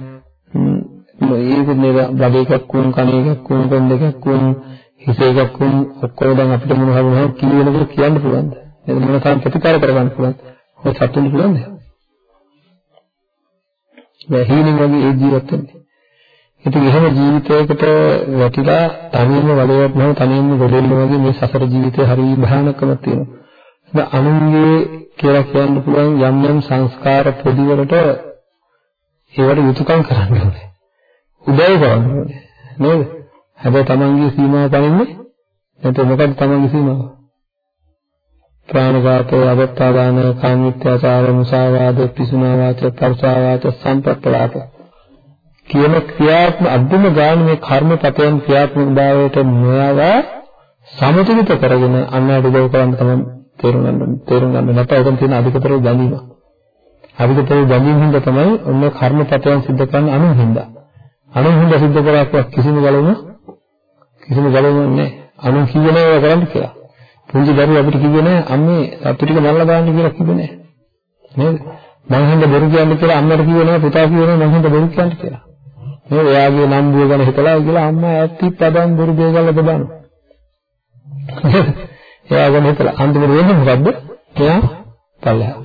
මේක නේද බඩ එකක් වුන්, කන එකක් වුන්, කොන් දෙකක් වුන්, හිස එකක් වුන් ඔක්කොම දැන් අපිට මොන හරි මොනවද කියනකොට කියන්න පුළුවන්ද? නේද මොන තරම් ප්‍රතිකාර කරගන්න පුළුවන්ද? ඔය සතුන් පුළුවන්ද? මේ හීනින් වගේ ඒ ජීවත් වෙන්නේ. ඉතින් එහෙම ජීවිතයකට වැටිලා තනියම වලයක් නැව තනියම ගොඩෙන්න වගේ මේ සසර ජීවිතේ හරි භයානකමක් තියෙනවා. ඒ අනුන්ගේ කියලා කියන්න පුළුවන් යම් යම් සංස්කාර පොදි වලට ඒවට යුතුයකම් කරන්න ඕනේ. උදව් කරන්න ඕනේ. නේද? හැබැයි තමන්ගේ සීමාව පනින්නේ නැත්නම් මොකක්ද තමන්ගේ සීමාව? ප්‍රාණඝාතය, අබත්තාදාන, කාමීත්‍යාචාර, මුසාවාද, පිසුනා වාච, පරසා වාච, සම්පප්පලාප කියන ක්‍රියාත්මක අද්දුම ගාන මේ කර්මපතයන් ක්‍රියාත්මක භාවයට නොයවා සමතුලිත කරගෙන අන්නයට උදව් කරන්න තමයි තේරුම් ගන්න තේරුම් ගන්න නැත්නම් ඒකෙන් තියෙන අධිකතර බැඳීම. අධිකතර බැඳීම හින්දා තමයි ඔන්න කර්මපතයන් සිද්ධ කරන්නේ අනුන් හින්දා. අනුන් හින්දා සිද්ධ කරාක් කිසිම ගලවම කිසිම ගලවම නැහැ. අනුන් කිව්වේ නෑ ඒවා කරන්න කියලා. පුංචි දරුවෝ අපිට කිව්වේ නෑ අම්මේ සතු ටික මල්ලා දාන්න කියලා කිව්වේ නෑ. නේද? මං හින්දා බොරු කියන්නේ කියලා අම්මට කිව්වේ නෑ පුතා කිව්වේ නෑ මං හින්දා බොරු කියන්නේ කියලා. නේද? එයාගේ නම් දුව ගැන හිතලා කියලා අම්මා ඇත්ති පදන් බොරු දෙයගල බබනවා. එයා ගැන හිතලා අන්තිමට වෙන්නේ මොකද්ද? එයා පල්ලෙහා.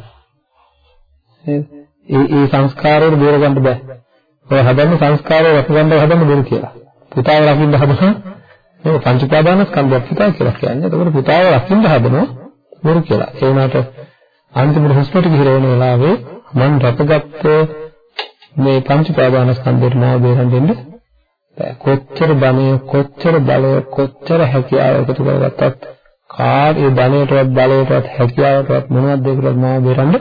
නේද? ඒ ඒ සංස්කාරවල බේර ගන්න බෑ. ඔය හදන්නේ සංස්කාරය රැකගන්න හදන්න බැරි කියලා. පුතාව රකින්න හදනවා. මේ පංච උපාදානස්කන්ධය පුතා කියලා කියන්නේ. එතකොට පුතාව රකින්න හදනවා බොරු කියලා. ඒ වුණාට අන්තිමට හොස්පිටල් ගිහින් වෙන වෙලාවේ මම රැකගත්ත මේ පංච උපාදානස්කන්ධයට මාව බේරන් දෙන්න කොච්චර ධනය කොච්චර බලය කොච්චර හැකියාව එකතු කරගත්තත් කාගේ ධනයටවත් බලයටවත් හැකියාවටවත් මොනවද ඒකටවත් මාව බේරන්න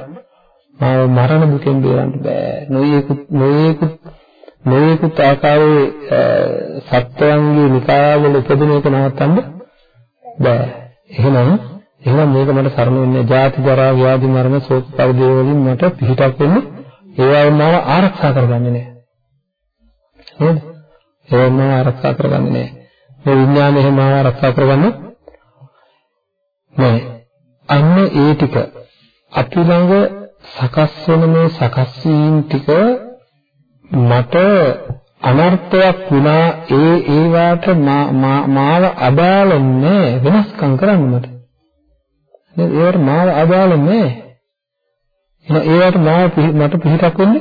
මාව මරණ දුකෙන් බේරන්න බෑ නොයේකුත් නොයේකුත් නොයේකුත් ආකාරයේ සත්වයන්ගේ නිකාවල උපදින එක නවත්තන්න බෑ. එහෙනම් එහෙනම් මේක මට සරණ වෙන්නේ ජාති ජරා ව්‍යාධි මරණ ශෝක පරිදේ වලින් මට පිහිටක් වෙන්නේ ඒවායින් මාව ආරක්ෂා කරගන්නේ නෑ. නේද? ඒවායින් මාව ආරක්ෂා කරගන්නේ නෑ. මේ විඥානය එහෙම මාව ආරක්ෂා කරගන්නේ නෑ. අන්න ඒ ටික. අපි ළඟ සකස් වෙන මේ සකස් වීම ටික මට අනර්ථයක් වුණා ඒ ඒවාට මාව අදාළ නෑ වෙනස්කම් කරන්න මට. නේද? ඒවට මාව අදාළ නෑ. එහෙනම් ඒවට මාව මට පිටක් වෙන්න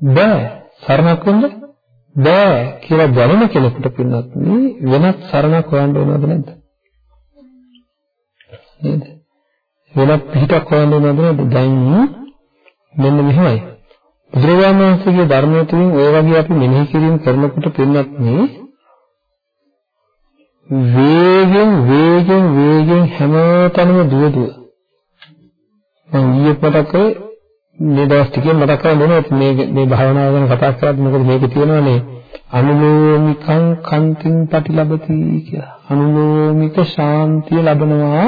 බෑ. සරණක් වෙන්න බෑ කියලා දැනෙන කෙනෙකුට පින්නත් වෙනත් සරණක් හොයන්න ඕනවද නැද්ද? නේද? වෙනත් පිටක් හොයන්න ඕනද නේද? දැන් මෙන්න මෙහෙමයි. බුදුරජාණන් වහන්සේගේ ධර්මය තුලින් ඔය වගේ අපි මෙනෙහි කිරීම කරනකොට පින්නත් මේ වේගෙන් වේගෙන් වේගෙන් හැමතැනම දුව දුව. මම ඊයේ මතක කරේ මේ දවස් ටිකෙන් මතක් කරගන්න ඕනේ මේ මේ භාවනාව ගැන කතා කරද්දී මොකද මේකේ තියෙනවානේ? අනුලෝමිකං කන්තිං පටිලබති කියලා. අනුලෝමික ශාන්තිය ලබනවා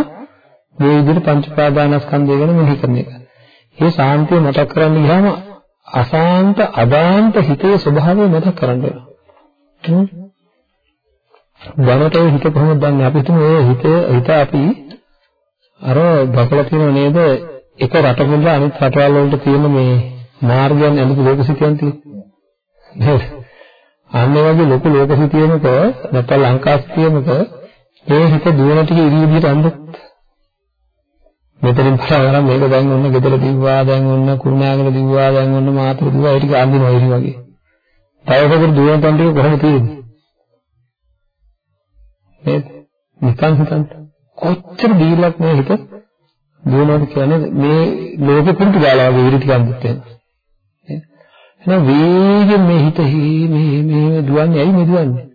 මේ විදිහට පංච ප්‍රාදානස්කන්ධය ගැන මෙහි කරන එක. මේ සාන්තිය මතක් කරන්න ගියාම අසාන්ත අදාන්ත හිතේ ස්වභාවය මතක් කරන්න වෙනවා. දැනට හිත කොහොමද දන්නේ? අපි හිතමු මේ හිතේ හිත අපි අර බකලා තියෙනව නේද? එක රටක ඉඳලා අනිත් රටවල් වලට තියෙන මේ මාර්ගයන් ඇඳපු ලෝකසිතියන් තියෙන්නේ. අන්න ඒ වගේ ලොකු ලෝකසිතියමක නැත්නම් ලංකාසිතියමක මේ හිත දුවන ටික ඉරි විදිහට අඳුත් මෙතනින් පටන් අරන් මේක දැන් ඔන්න ගෙදර දිව්වා දැන් ඔන්න කුරුණෑගල දිව්වා දැන් ඔන්න මාතර දිව්වා ඒ ටික අඳිනවා ඒ වගේ. තවසකට දුවන තන් ටික කොහොමද තියෙන්නේ? නේද? නිකන් හිතන්න. කොච්චර දීලක් මේ හිත දුවනවාද කියන්නේ මේ ලෝකෙ පුරුදු ගාලා වගේ ඉරි ටිකක් දුත් වෙනවා. නේද? එහෙනම් වේගෙන් මේ හිත මේ මේ දුවන්නේ ඇයි මේ දුවන්නේ?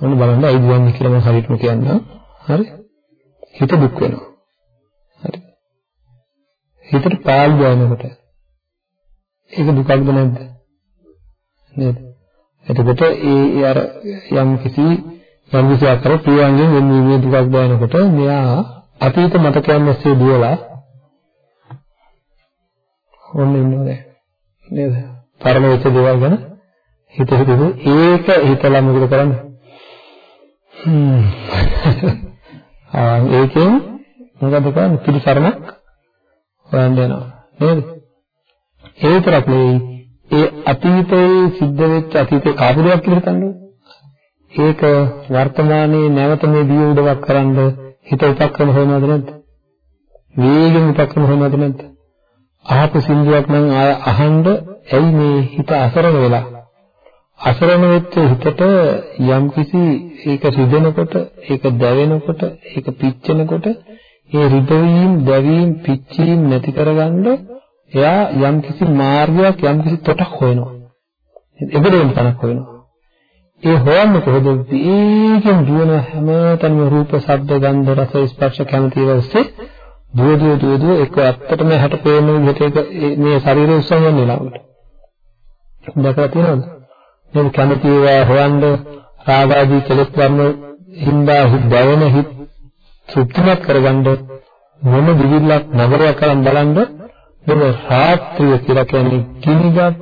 ඔන්න බලන්න ඇයි දුවන්නේ කියලා මම හරියටම කියන්නම්. හරි? හිත දුක් වෙනවා. හරි. හිතට පාල් ගන්නකොට ඒක දුකක්ද නැද්ද? නේද? එතකොට ඒ අර යම් කිසි යම් කිසි අතර ප්‍රියංගෙන් වෙන්නේ දුකක් දැනෙනකොට මෙයා අතීත මතකයන් ඔස්සේ දුවලා ඔන්න ඉන්නවා දැන්. නේද? පරම වෙච්ච දේවල් ගැන හිත හිතුවේ ඒක හිතලා මොකද කරන්නේ? හ්ම් ඒකෙන් මොකද කරන්නේ? පිළිසරණක් හොයන්න යනවා. නේද? ඒ විතරක් නෙවෙයි ඒ අතීතයේ සිද්ධ වෙච්ච අතීතේ කාපු දෙයක් කියලා හිතන්නේ ඒක වර්තමානයේ නැවත මේ දිය උඩවක් කරන්න හිත උපක්‍රම හොයනවද නැද්ද? වේගෙන් උපක්‍රම හොයනවද නැද්ද? අහපු සින්දුවක් නම් ආය අහන්න ඇයි මේ හිත අසරණ වෙලා? අසරණ වෙච්ච හිතට යම්කිසි ඒක රිදෙනකොට ඒක දැවෙනකොට ඒක පිච්චෙනකොට ඒ රිදවීම දැවීම පිච්චීම නැති කරගන්න එයා යම්කිසි මාර්ගයක් යම්කිසි තොටක් හොයනවා. එබැවින් තනක් හොයනවා. ඒ හොයන්නේ කොහොමද වේගෙන් දුවන හැමතැනම රූප ශබ්ද ගන්ධ රස ස්පර්ශ කැමති ඔස්සේ දුව දුව දුව දුව ඒක ඇත්තටම හැට පේන විදිහට මේ ශරීරය උස්සන් යන ලාවට දැකලා තියෙනවද? මේ කැමති ඒවා හොයන්න රාගාදී කෙලෙස් ධර්ම හින්දා හිත දැවෙන හිත සුද්ධිමත් කරගන්න මොන දිවිල්ලක් නගරයක් කරන් බලන්න මේ රාත්‍රිය කියලා කියන්නේ ගිනිගත්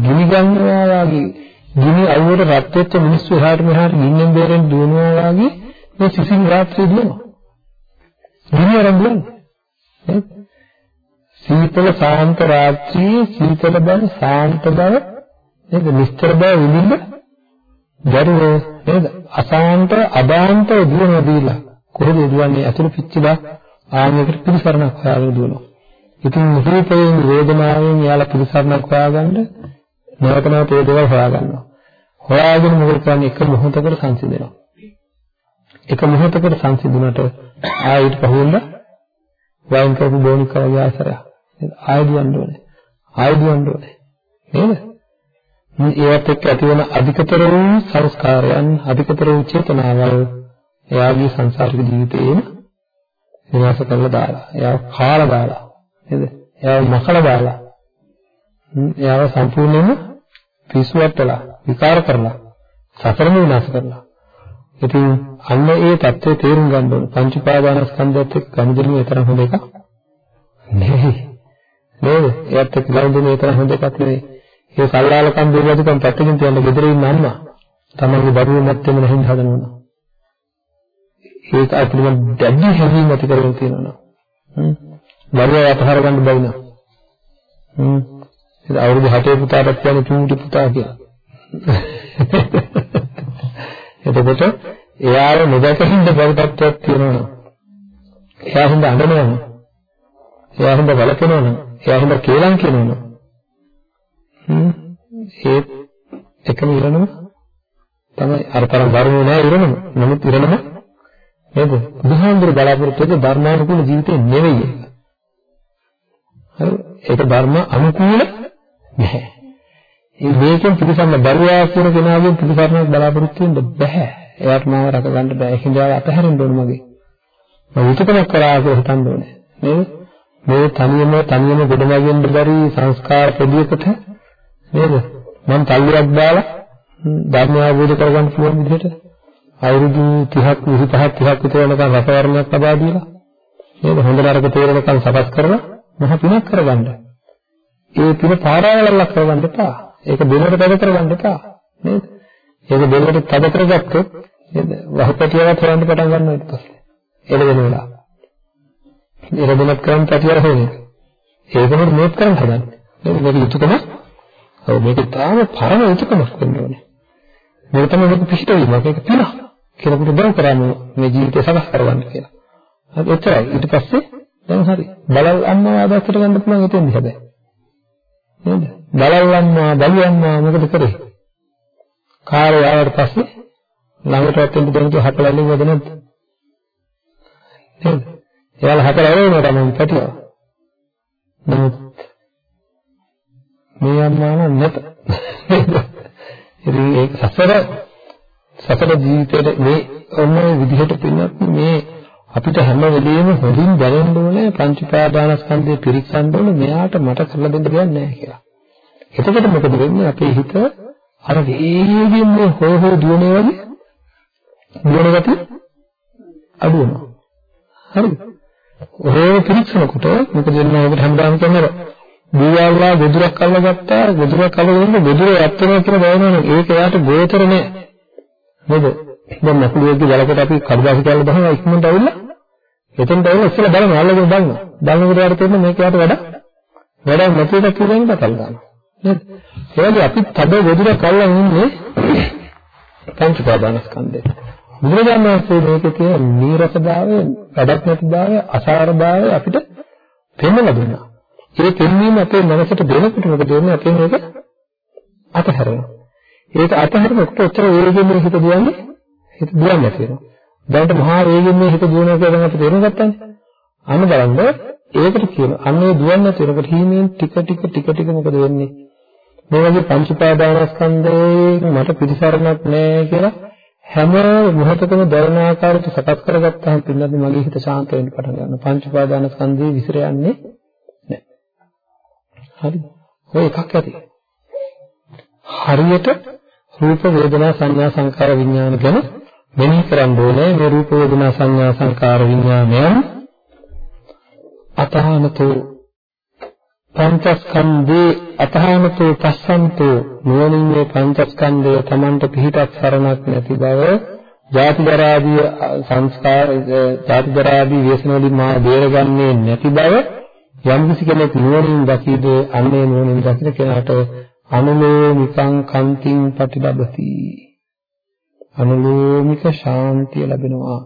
ගිනි ගන්නවා වගේ ගිනි අයුවට රත් වෙච්ච මිනිස්සු එහාට මෙහාට ගින්නෙන් බේරෙන් දුවනවා වගේ මේ සිසිල් රාත්‍රිය දුවනවා. ගිනි අරන් දුවන්නේ. සීතල සාන්ත රාත්‍රියේ සීතල බව සාන්ත බව නේද? නිස්තර බව විඳින්න බැරුව නේද? අසාන්ත අදාන්ත දුවන දීලා කොහොමද දුවන්නේ? අතුරු පිච්චිලා ආයෙකට පිළිසරණක් හොයාගෙන දුවනවා. ඉතින් රූපයෙන් වේදනාවෙන් යාලා පිළිසරණක් හොයාගන්න නැවත නැවත ඒ දේවල් හොයාගන්නවා. හොයාගෙන මොකද කරන්නේ? එක මොහොතකට සංසිඳෙනවා. එක මොහොතකට සංසිඳුණට ආයෙත් පහුවෙන්න වයින් කරපු බෝනික් කරගේ ආසරය. ආයෙ දුවන්න ඕනේ. ආයෙ දුවන්න ඕනේ. නේද? ඒවත් එක්ක ඇතිවන අධිකතර වූ සංස්කාරයන් අධිකතර වූ චේතනාවල් එයාගේ සංසාරික ජීවිතේම විනාශ කරලා දාලා එයාව කාලා දාලා නේද? එයාව මකලා දාලා එයාව සම්පූර්ණයෙන්ම පිස්සුවටලා විකාර කරලා සතරම විනාශ කරලා. ඉතින් අන්න ඒ தත්ත්වය තේරුම් ගන්න ඕන. පංච උපාදානස්කන්ධයත් එක්ක ගනුදෙනු විතර හොඳ එකක් නෙවෙයි. නේද? ඒත් එක්ක ගනුදෙනු විතර හොඳ එකක් නෙවෙයි. ඒ කල්ලාලකම් දුර්වැදකම් පැත්තකින් තියන්න ගෙදර ඉන්න අම්මා තමන්ගේ දරුවෝ නැත්නම් නැහින් හදනවා. ඒක අතුලින් දැඩි හැඟීම් ඇති කරගෙන තියෙනවා. හ්ම්. දරුවා අතහර ගන්න බැරි නෝ. හ්ම්. ඒක අවුරුදු 7 පුතාට කියන්නේ චූටි පුතා කියලා. එතකොට එයාව නොදකින්න බැරි තත්ත්වයක් තියෙනවා. එයා හොඳ අඬනවා. එයා හොඳ වලකනවා. එයා හොඳ කේලම් කියනවා. ඒ එකම ඉරණම තමයි අර තරම් ධර්මෝ නෑ ඉරණම. නමුත් ඉරණම නේද? බුදුහාමුදුර බලාපොරොත්තු වෙන ධර්මානුකූල ජීවිතේ නෙවෙයි ඒක. හරි? ඒක ධර්ම අනුකූල නැහැ. ඒ මේකෙන් පිළිසන්න බැරුවා කියන කෙනාගෙන් පිළිසරණක් බලාපොරොත්තු වෙන්න බෑ. එයාට මාව රක ගන්න බෑ. ඒකින් එයාව අතහැරෙන්න ඕන මගේ. මම යුතුයකමක් කරා කියලා හිතන්න ඕනේ. නේද? මේ තනියම තනියම ගොඩනගෙන්න බැරි සංස්කාර පොදියකට නේද? මම තල්ලුවක් දාලා ධර්ම අවබෝධ කරගන්න පුළුවන් විදිහට අවුරුදු 30ක් 25ක් 30ක් විතර වෙනකන් රසවර්ණයක් ලබා දීලා නේද? හොඳ නරක තේරෙනකන් සකස් කරලා මහ පිනක් කරගන්න. ඒ පින පාරාවලක් කරගන්න එපා. ඒක දෙලකට තද කරගන්න එපා. නේද? ඒක දෙලකට තද කරගත්තොත් නේද? වහපටියවත් හොයන්න පටන් ගන්නවා ඊට පස්සේ. එළ වෙන වෙලාව. එළදෙනක් කරන් පැටියර හොයන්නේ. ඒකම මේත් කරන් හදන්නේ. නේද? මේක යුතුයකම ඔව් මේක තාම පරම යුතුයකමක් වෙන්න ඕනේ. මේක තමයි මේක පිහිටවීමක් ඒක පින. කෙනෙකුට උදව් කරමු මේ ජීවිතය සකස් කරගන්න කියලා. හරි එච්චරයි. ඊට පස්සේ දැන් හරි. බලල් අම්මා ආදත්තට ගන්න පුළුවන් එතෙන්ද හැබැයි. නේද? බලල් අම්මා බලුවම්මා මොකද කරේ? කාර්යය ආවට පස්සේ ළඟටවත් එන්න දෙන්නේ හතලන්නේ නේද නැද්ද? නේද? එයාලා හතර වෙනවා තමයි පැටියව. නමුත් මේ අම්මා නම් නැත. ඉතින් ඒක සසර සසර ජීවිතයේ මේ ඔන්න විදිහට පින්නත් මේ අපිට හැම වෙලෙම හොඳින් දැනෙන්න ඕනේ පංච පාදානස්කන්ධය පිරික්සන්න ඕනේ මෙයාට මට කරලා දෙන්න දෙයක් නැහැ කියලා. එතකොට මොකද වෙන්නේ අපේ හිත අර වේගයෙන් මේ හොය හොය දුවනේ වගේ දුවන ගතිය අඩු වෙනවා. හරිද? ඔය පිරික්සනකොට මොකද වෙන්නේ අපිට හැමදාම කියන්නේ දීවාල්ලා ගොදුරක් අල්ලගත්තා ගොදුරක් අල්ලගෙන ගොදුර යට වෙනවා කියලා බලනවනේ ඒක එයාට ගෝචර නෑ. නේද? දැන් නකුලේගේ බලකට අපි කඩදාසි කියලා බහනවා ඉක්මනට ඇවිල්ලා එතෙන්ට ඇවිල්ලා ඉස්සෙල්ලා බලනවා අල්ලගෙන බලනවා. බලනකොට යාට තේරෙන්නේ මේක යාට වැඩ වැඩක් නැති එකක් කියලා නේද කල් ගන්නවා. නේද? ඒ වගේ අපි තද ගොදුරක් අල්ලගෙන ඉන්නේ පංච පාදානස්කන්ධේ. බුදුරජාණන් වහන්සේ මේකේ තියෙන නීරසභාවය, වැඩක් නැතිභාවය, අසාරභාවය අපිට පෙන්වලා දුන්නා. ඒ පෙන්වීම අපේ මනසට දෙනකොට මොකද වෙන්නේ? අපේ මේක අතහැරෙනවා. ඒක අතහැරෙනකොට ඔච්චර වේගෙන් මේ හිත දුවන්නේ හිත දුවන්නේ නැති වෙනවා. දැනට මහා වේගෙන් මේ හිත දුවනවා කියලා දැන් අපි තේරුම් ගත්තානේ. අන්න බලන්න ඒකට කියන අන්නේ දුවන්නේ නැති වෙනකොට හිමෙන් ටික ටික ටික ටික මොකද වෙන්නේ? මේ වගේ පංච පාදානස්කන්ධේ මට පිළිසරණක් නැහැ කියලා හැම මොහොතකම දැනෙන ආකාරයට සකස් කරගත්තාම පින්නත් මගේ හිත ශාන්ත වෙන්න පටන් ගන්නවා. පංච පාදානස්කන්ධේ විසිර යන්නේ නැහැ. හරි. ඔය එකක් ඇති. හරියට රූප වේදනා සංඥා සංකාර විඥාන ගැන මෙනෙහි කරන්න ඕනේ මේ රූප වේදනා සංඥා සංකාර විඥානයන් අතහනතෝ පංචස්කන්ධේ අතහනතෝ පස්සන්තෝ නුවණින් මේ පංචස්කන්ධය Tamanට පිහිටක් සරණක් නැති බව ජාති ජරාදී සංස්කාර ජාති ජරාදී වේසනවලින් මා බේරගන්නේ නැති බව යම් කිසි කෙනෙක් නුවණින් දකීද අන්නේ නුවණින් දකින කෙනාට අනුලෝමිකං කන්තිං පටිලබති. අනුලෝමික ශාන්තිය ලැබෙනවා.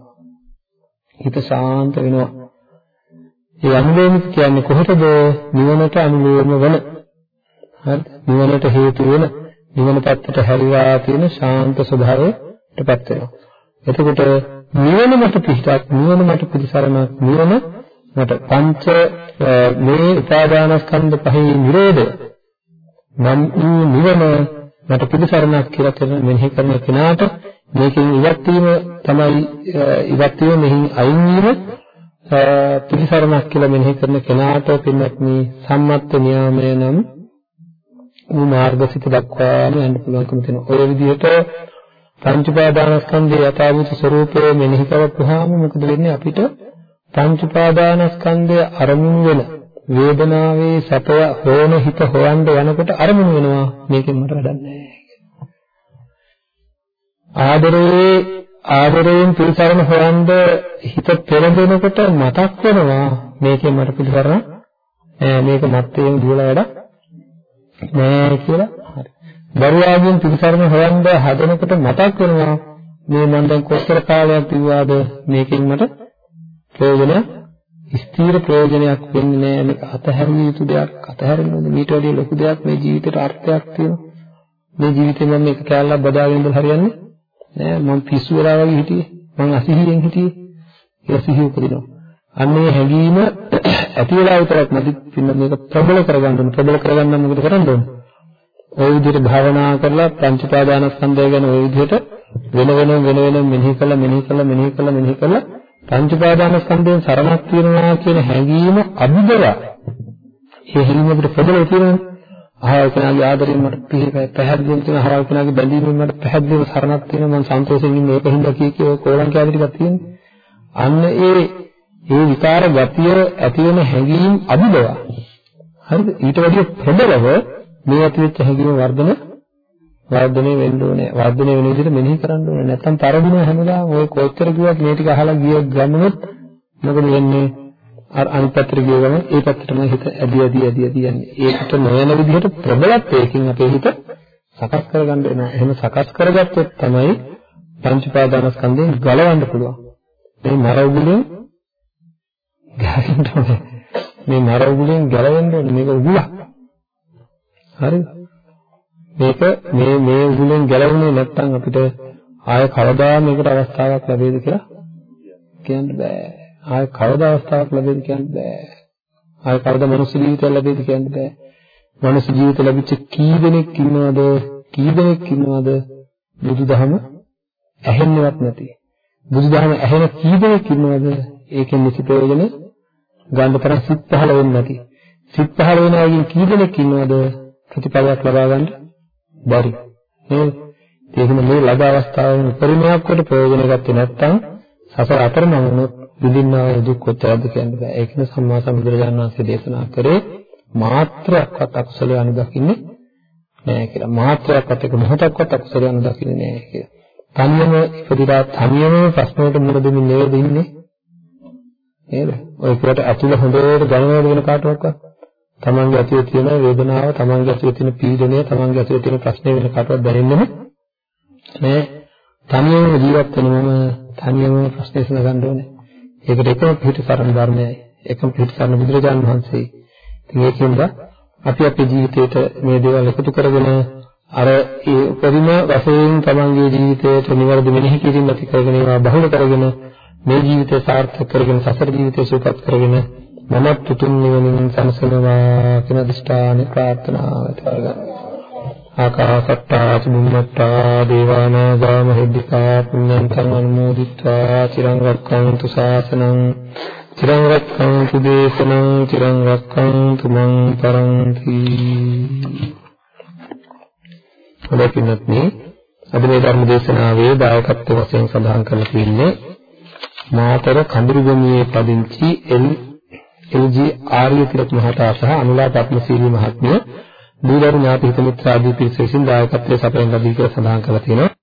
හිත ශාන්ත වෙනවා. ඒ අනුලෝමික කියන්නේ කොහොමද නිවනට අනුලෝම වන. හරි නිවනට හේතු වෙන. නිවන පැත්තට හැරිලා තියෙන ශාන්ත ස්වභාවයටපත් වෙනවා. එතකොට නිවන මට පිටක් නිවන මට පිළිසරණක් නිවන මට පංච මේ උපාදානස්කන්ධ පහේ නිරෝධය නම් වූ නිවන මට පිළිසරණක් කියලා කරන මෙනෙහි කරන කෙනාට මේකෙන් ඉවත් වීම තමයි ඉවත් වීම මෙහි අයින් වීම පිළිසරණක් කියලා මෙනෙහි කරන කෙනාට පින්නත් මේ සම්මත්ත නියාමය නම් මේ මාර්ගසිත දක්වාම යන්න පුළුවන්කම තියෙන. ඔය විදිහට පංච උපාදානස්කන්ධයේ යථාභූත ස්වરૂපය මෙනෙහි කරපුවාම මොකද වෙන්නේ අපිට පංච උපාදානස්කන්ධය අරමුණු වෙන වේදනාවේ සැපය හෝන හිත හොයන්න යනකොට අරමුණු වෙනවා. මේකෙන් මට වැඩක් නැහැ. ආදරේ ආදරයෙන් පිළිසරණ හොයන්න හිත පෙරදෙනකොට මතක් වෙනවා. මේකෙන් මට පිළිසරණ මේක මත්තේම දුවලා වැඩක් නෑ කියලා. හරි. දරුවාගෙන් පිළිසරණ හොයන්න හදනකොට මතක් වෙනවා. මේ මම දැන් කොච්චර කාලයක් පිළිවාද මේකෙන් මට ප්‍රයෝජන ස්ථීර ප්‍රයෝජනයක් වෙන්නේ නෑ මේක අතහැරිය යුතු දෙයක් අතහැරෙන්නද මීට වැඩිය ලොකු දෙයක් මේ ජීවිතේට අර්ථයක් තියෙනවා මේ ජීවිතේ මම මේක කැලලක් බදාගෙන ඉඳලා හරියන්නේ නෑ මම පිස්සු වෙලා වගේ හිටියේ මම අසිහියෙන් හිටියේ ඒ සිහිය උපදිනවා අන්නේ හැඟීම ඇති වෙලා විතරක් නැති පින්න මේක ප්‍රබල කරගන්න ඕන ප්‍රබල කරගන්න මොකද කරන්න ඕන ওই විදිහට භාවනා කරලා පංච පාදානස්කන්ධය ගැන ওই විදිහට වෙන වෙනම වෙන වෙනම මෙනෙහි කළා මෙනෙහි කළා මෙනෙහි කළා මෙනෙහි කළා පංච පාදානස්කන්ධයෙන් සරණක් තියනවා කියන හැඟීම අභිදව ඒ හැඟීම අපිට ප්‍රබලව තියෙනවානේ. අහවල් කෙනාගේ ආදරයෙන් මට පැහැදිලිවම තියෙන අහවල් කෙනාගේ බැඳීමෙන් මට පැහැදිලිව සරණක් තියෙනවා. මම සන්තෝෂයෙන් ඉන්නේ ඒකින්ද කිය කිය කෝලං කැලේ ටිකක් තියෙන්නේ. අන්න ඒ ඒ විකාර ගතිය ඇති වෙන හැඟීම් අභිදව හරිද? ඊට වැඩිය ප්‍රබලව මේ ඇති වෙච්ච හැඟීම වර්ධන වර්ධනය වෙන්න ඕනේ. වර්ධනය වෙන විදිහට මෙනෙහි කරන්න ඕනේ. නැත්තම් තරදින හැමදාම ඔය කොච්චර කිව්වත් මේ ටික අහලා ගිය ගමනොත් මොකද වෙන්නේ? අර අනිත් පැත්තට ගිය ගමන් ඒ පැත්තටම හිත ඇදි ඇදි ඇදි ඇදි යන්නේ. ඒකට නොයන විදිහට ප්‍රබලත්වයකින් අපේ හිත සකස් කරගන්න වෙනවා. එහෙම සකස් කරගත්තොත් තමයි පංච උපාදානස්කන්ධයෙන් ගලවන්න පුළුවන්. මේ මර උගුලෙන් ගැලවෙන්න ඕනේ. මේ මර උගුලෙන් ගැලවෙන්න ඕනේ. මේක උගුලක්. හරිද? මේක මේ මේ උගුලෙන් ගැලවුනේ නැත්නම් අපිට ආය කවදා මේකට අවස්ථාවක් ලැබෙයිද කියලා කියන්න බෑ. ආය කවදා අවස්ථාවක් ලැබෙයිද කියන්න බෑ. ආය කවදා මනුස්ස ජීවිතයක් ලැබෙයිද කියන්න බෑ. මනුස්ස ජීවිත ලැබිච්ච කී දෙනෙක් ඉන්නවද? කී දෙනෙක් ඉන්නවද? බුදුදහම ඇහෙන්නවත් නැති. බුදුදහම ඇහෙන කී දෙනෙක් ඉන්නවද? ඒකෙන් නිසි ප්‍රයෝජන ගන්න තරම් සිත් පහළ වෙන්නේ නැති. සිත් පහළ වෙන අයගෙන් කී දෙනෙක් ඉන්නවද? ප්‍රතිඵලයක් ලබා ගන්න බැරි. නේද? ඒකම මේ ලබ අවස්ථාවෙන් උපරිමයක් කොට ප්‍රයෝජන ගත්තේ නැත්නම් සසර අතරමං වුණොත් විඳින්නා වූ දුක් කොච්චරද කියන්න බෑ. ඒක නිසා සම්මා සම්බුදුරජාණන් වහන්සේ දේශනා කරේ මාත්‍රයක්වත් අකුසලයේ අනුදකින්නේ නෑ කියලා. මාත්‍රයක්වත් එක මොහොතක්වත් අකුසලයේ අනුදකින්නේ නෑ කියලා. තනියම ඉපදිලා තනියම ප්‍රශ්නවලට මුහුණ දෙමින් නේද ඉන්නේ? නේද? ඔය කට අතුල හොඳට ගණනය වෙන කාටවත් තමන්ගේ ඇතුලේ තියෙන වේදනාව, තමන්ගේ ඇතුලේ තියෙන පීඩනය, තමන්ගේ ඇතුලේ තියෙන ප්‍රශ්නේ වෙන කාටවත් දැනෙන්නේ නෑ. තනියම ජීවත් වෙන මම තනියම ප්‍රශ්නේ විසඳ ගන්න ඕනේ. ඒකට එකම පිළිසරණ ධර්මයයි. එකම පිළිසරණ බුදුරජාණන් වහන්සේ. ඉතින් ඒකෙන්ද අපි අපේ ජීවිතේට මේ දේවල් එකතු කරගෙන අර ඒ උපරිම වශයෙන් තමන්ගේ ජීවිතයට නිවැරදි මෙනෙහි කිරීම ඇති කරගෙන ඒවා බහුල කරගෙන මේ ජීවිතය සාර්ථක කරගෙන සසර ජීවිතය සුවපත් කරගෙන මමත් තුතුන් නිවනින් සනසනවා කියන දිෂ්ඨාන ප්‍රාර්ථනාව ඇති කරගන්න. ආකාසට්ටා චුම්මට්ටා දේවානාගා මහිද්దికා පුඤ්ඤන්තං අනුමෝදිත්වා චිරං රක්ඛන්තු ශාසනං චිරං රක්ඛන්තු දේශනං චිරං රක්ඛන්තු මං පරන්ති හොඳයි පින්වත්නි අද මේ ධර්ම දේශනාවේ දායකත්ව වශයෙන් සඳහන් කරලා තියෙන්නේ මාතර කඳුරුගමියේ පදිංචි එල් එල්.ජී. ආර්යතිලක මහතා සහ අනුලා පත්මසීලි මහත්මිය දූදරු ඥාති හිත මිත්‍ර ආදී පිරිස විසින් දායකත්වයේ සපයන ලදී කියලා සඳහන් කරලා තියෙනවා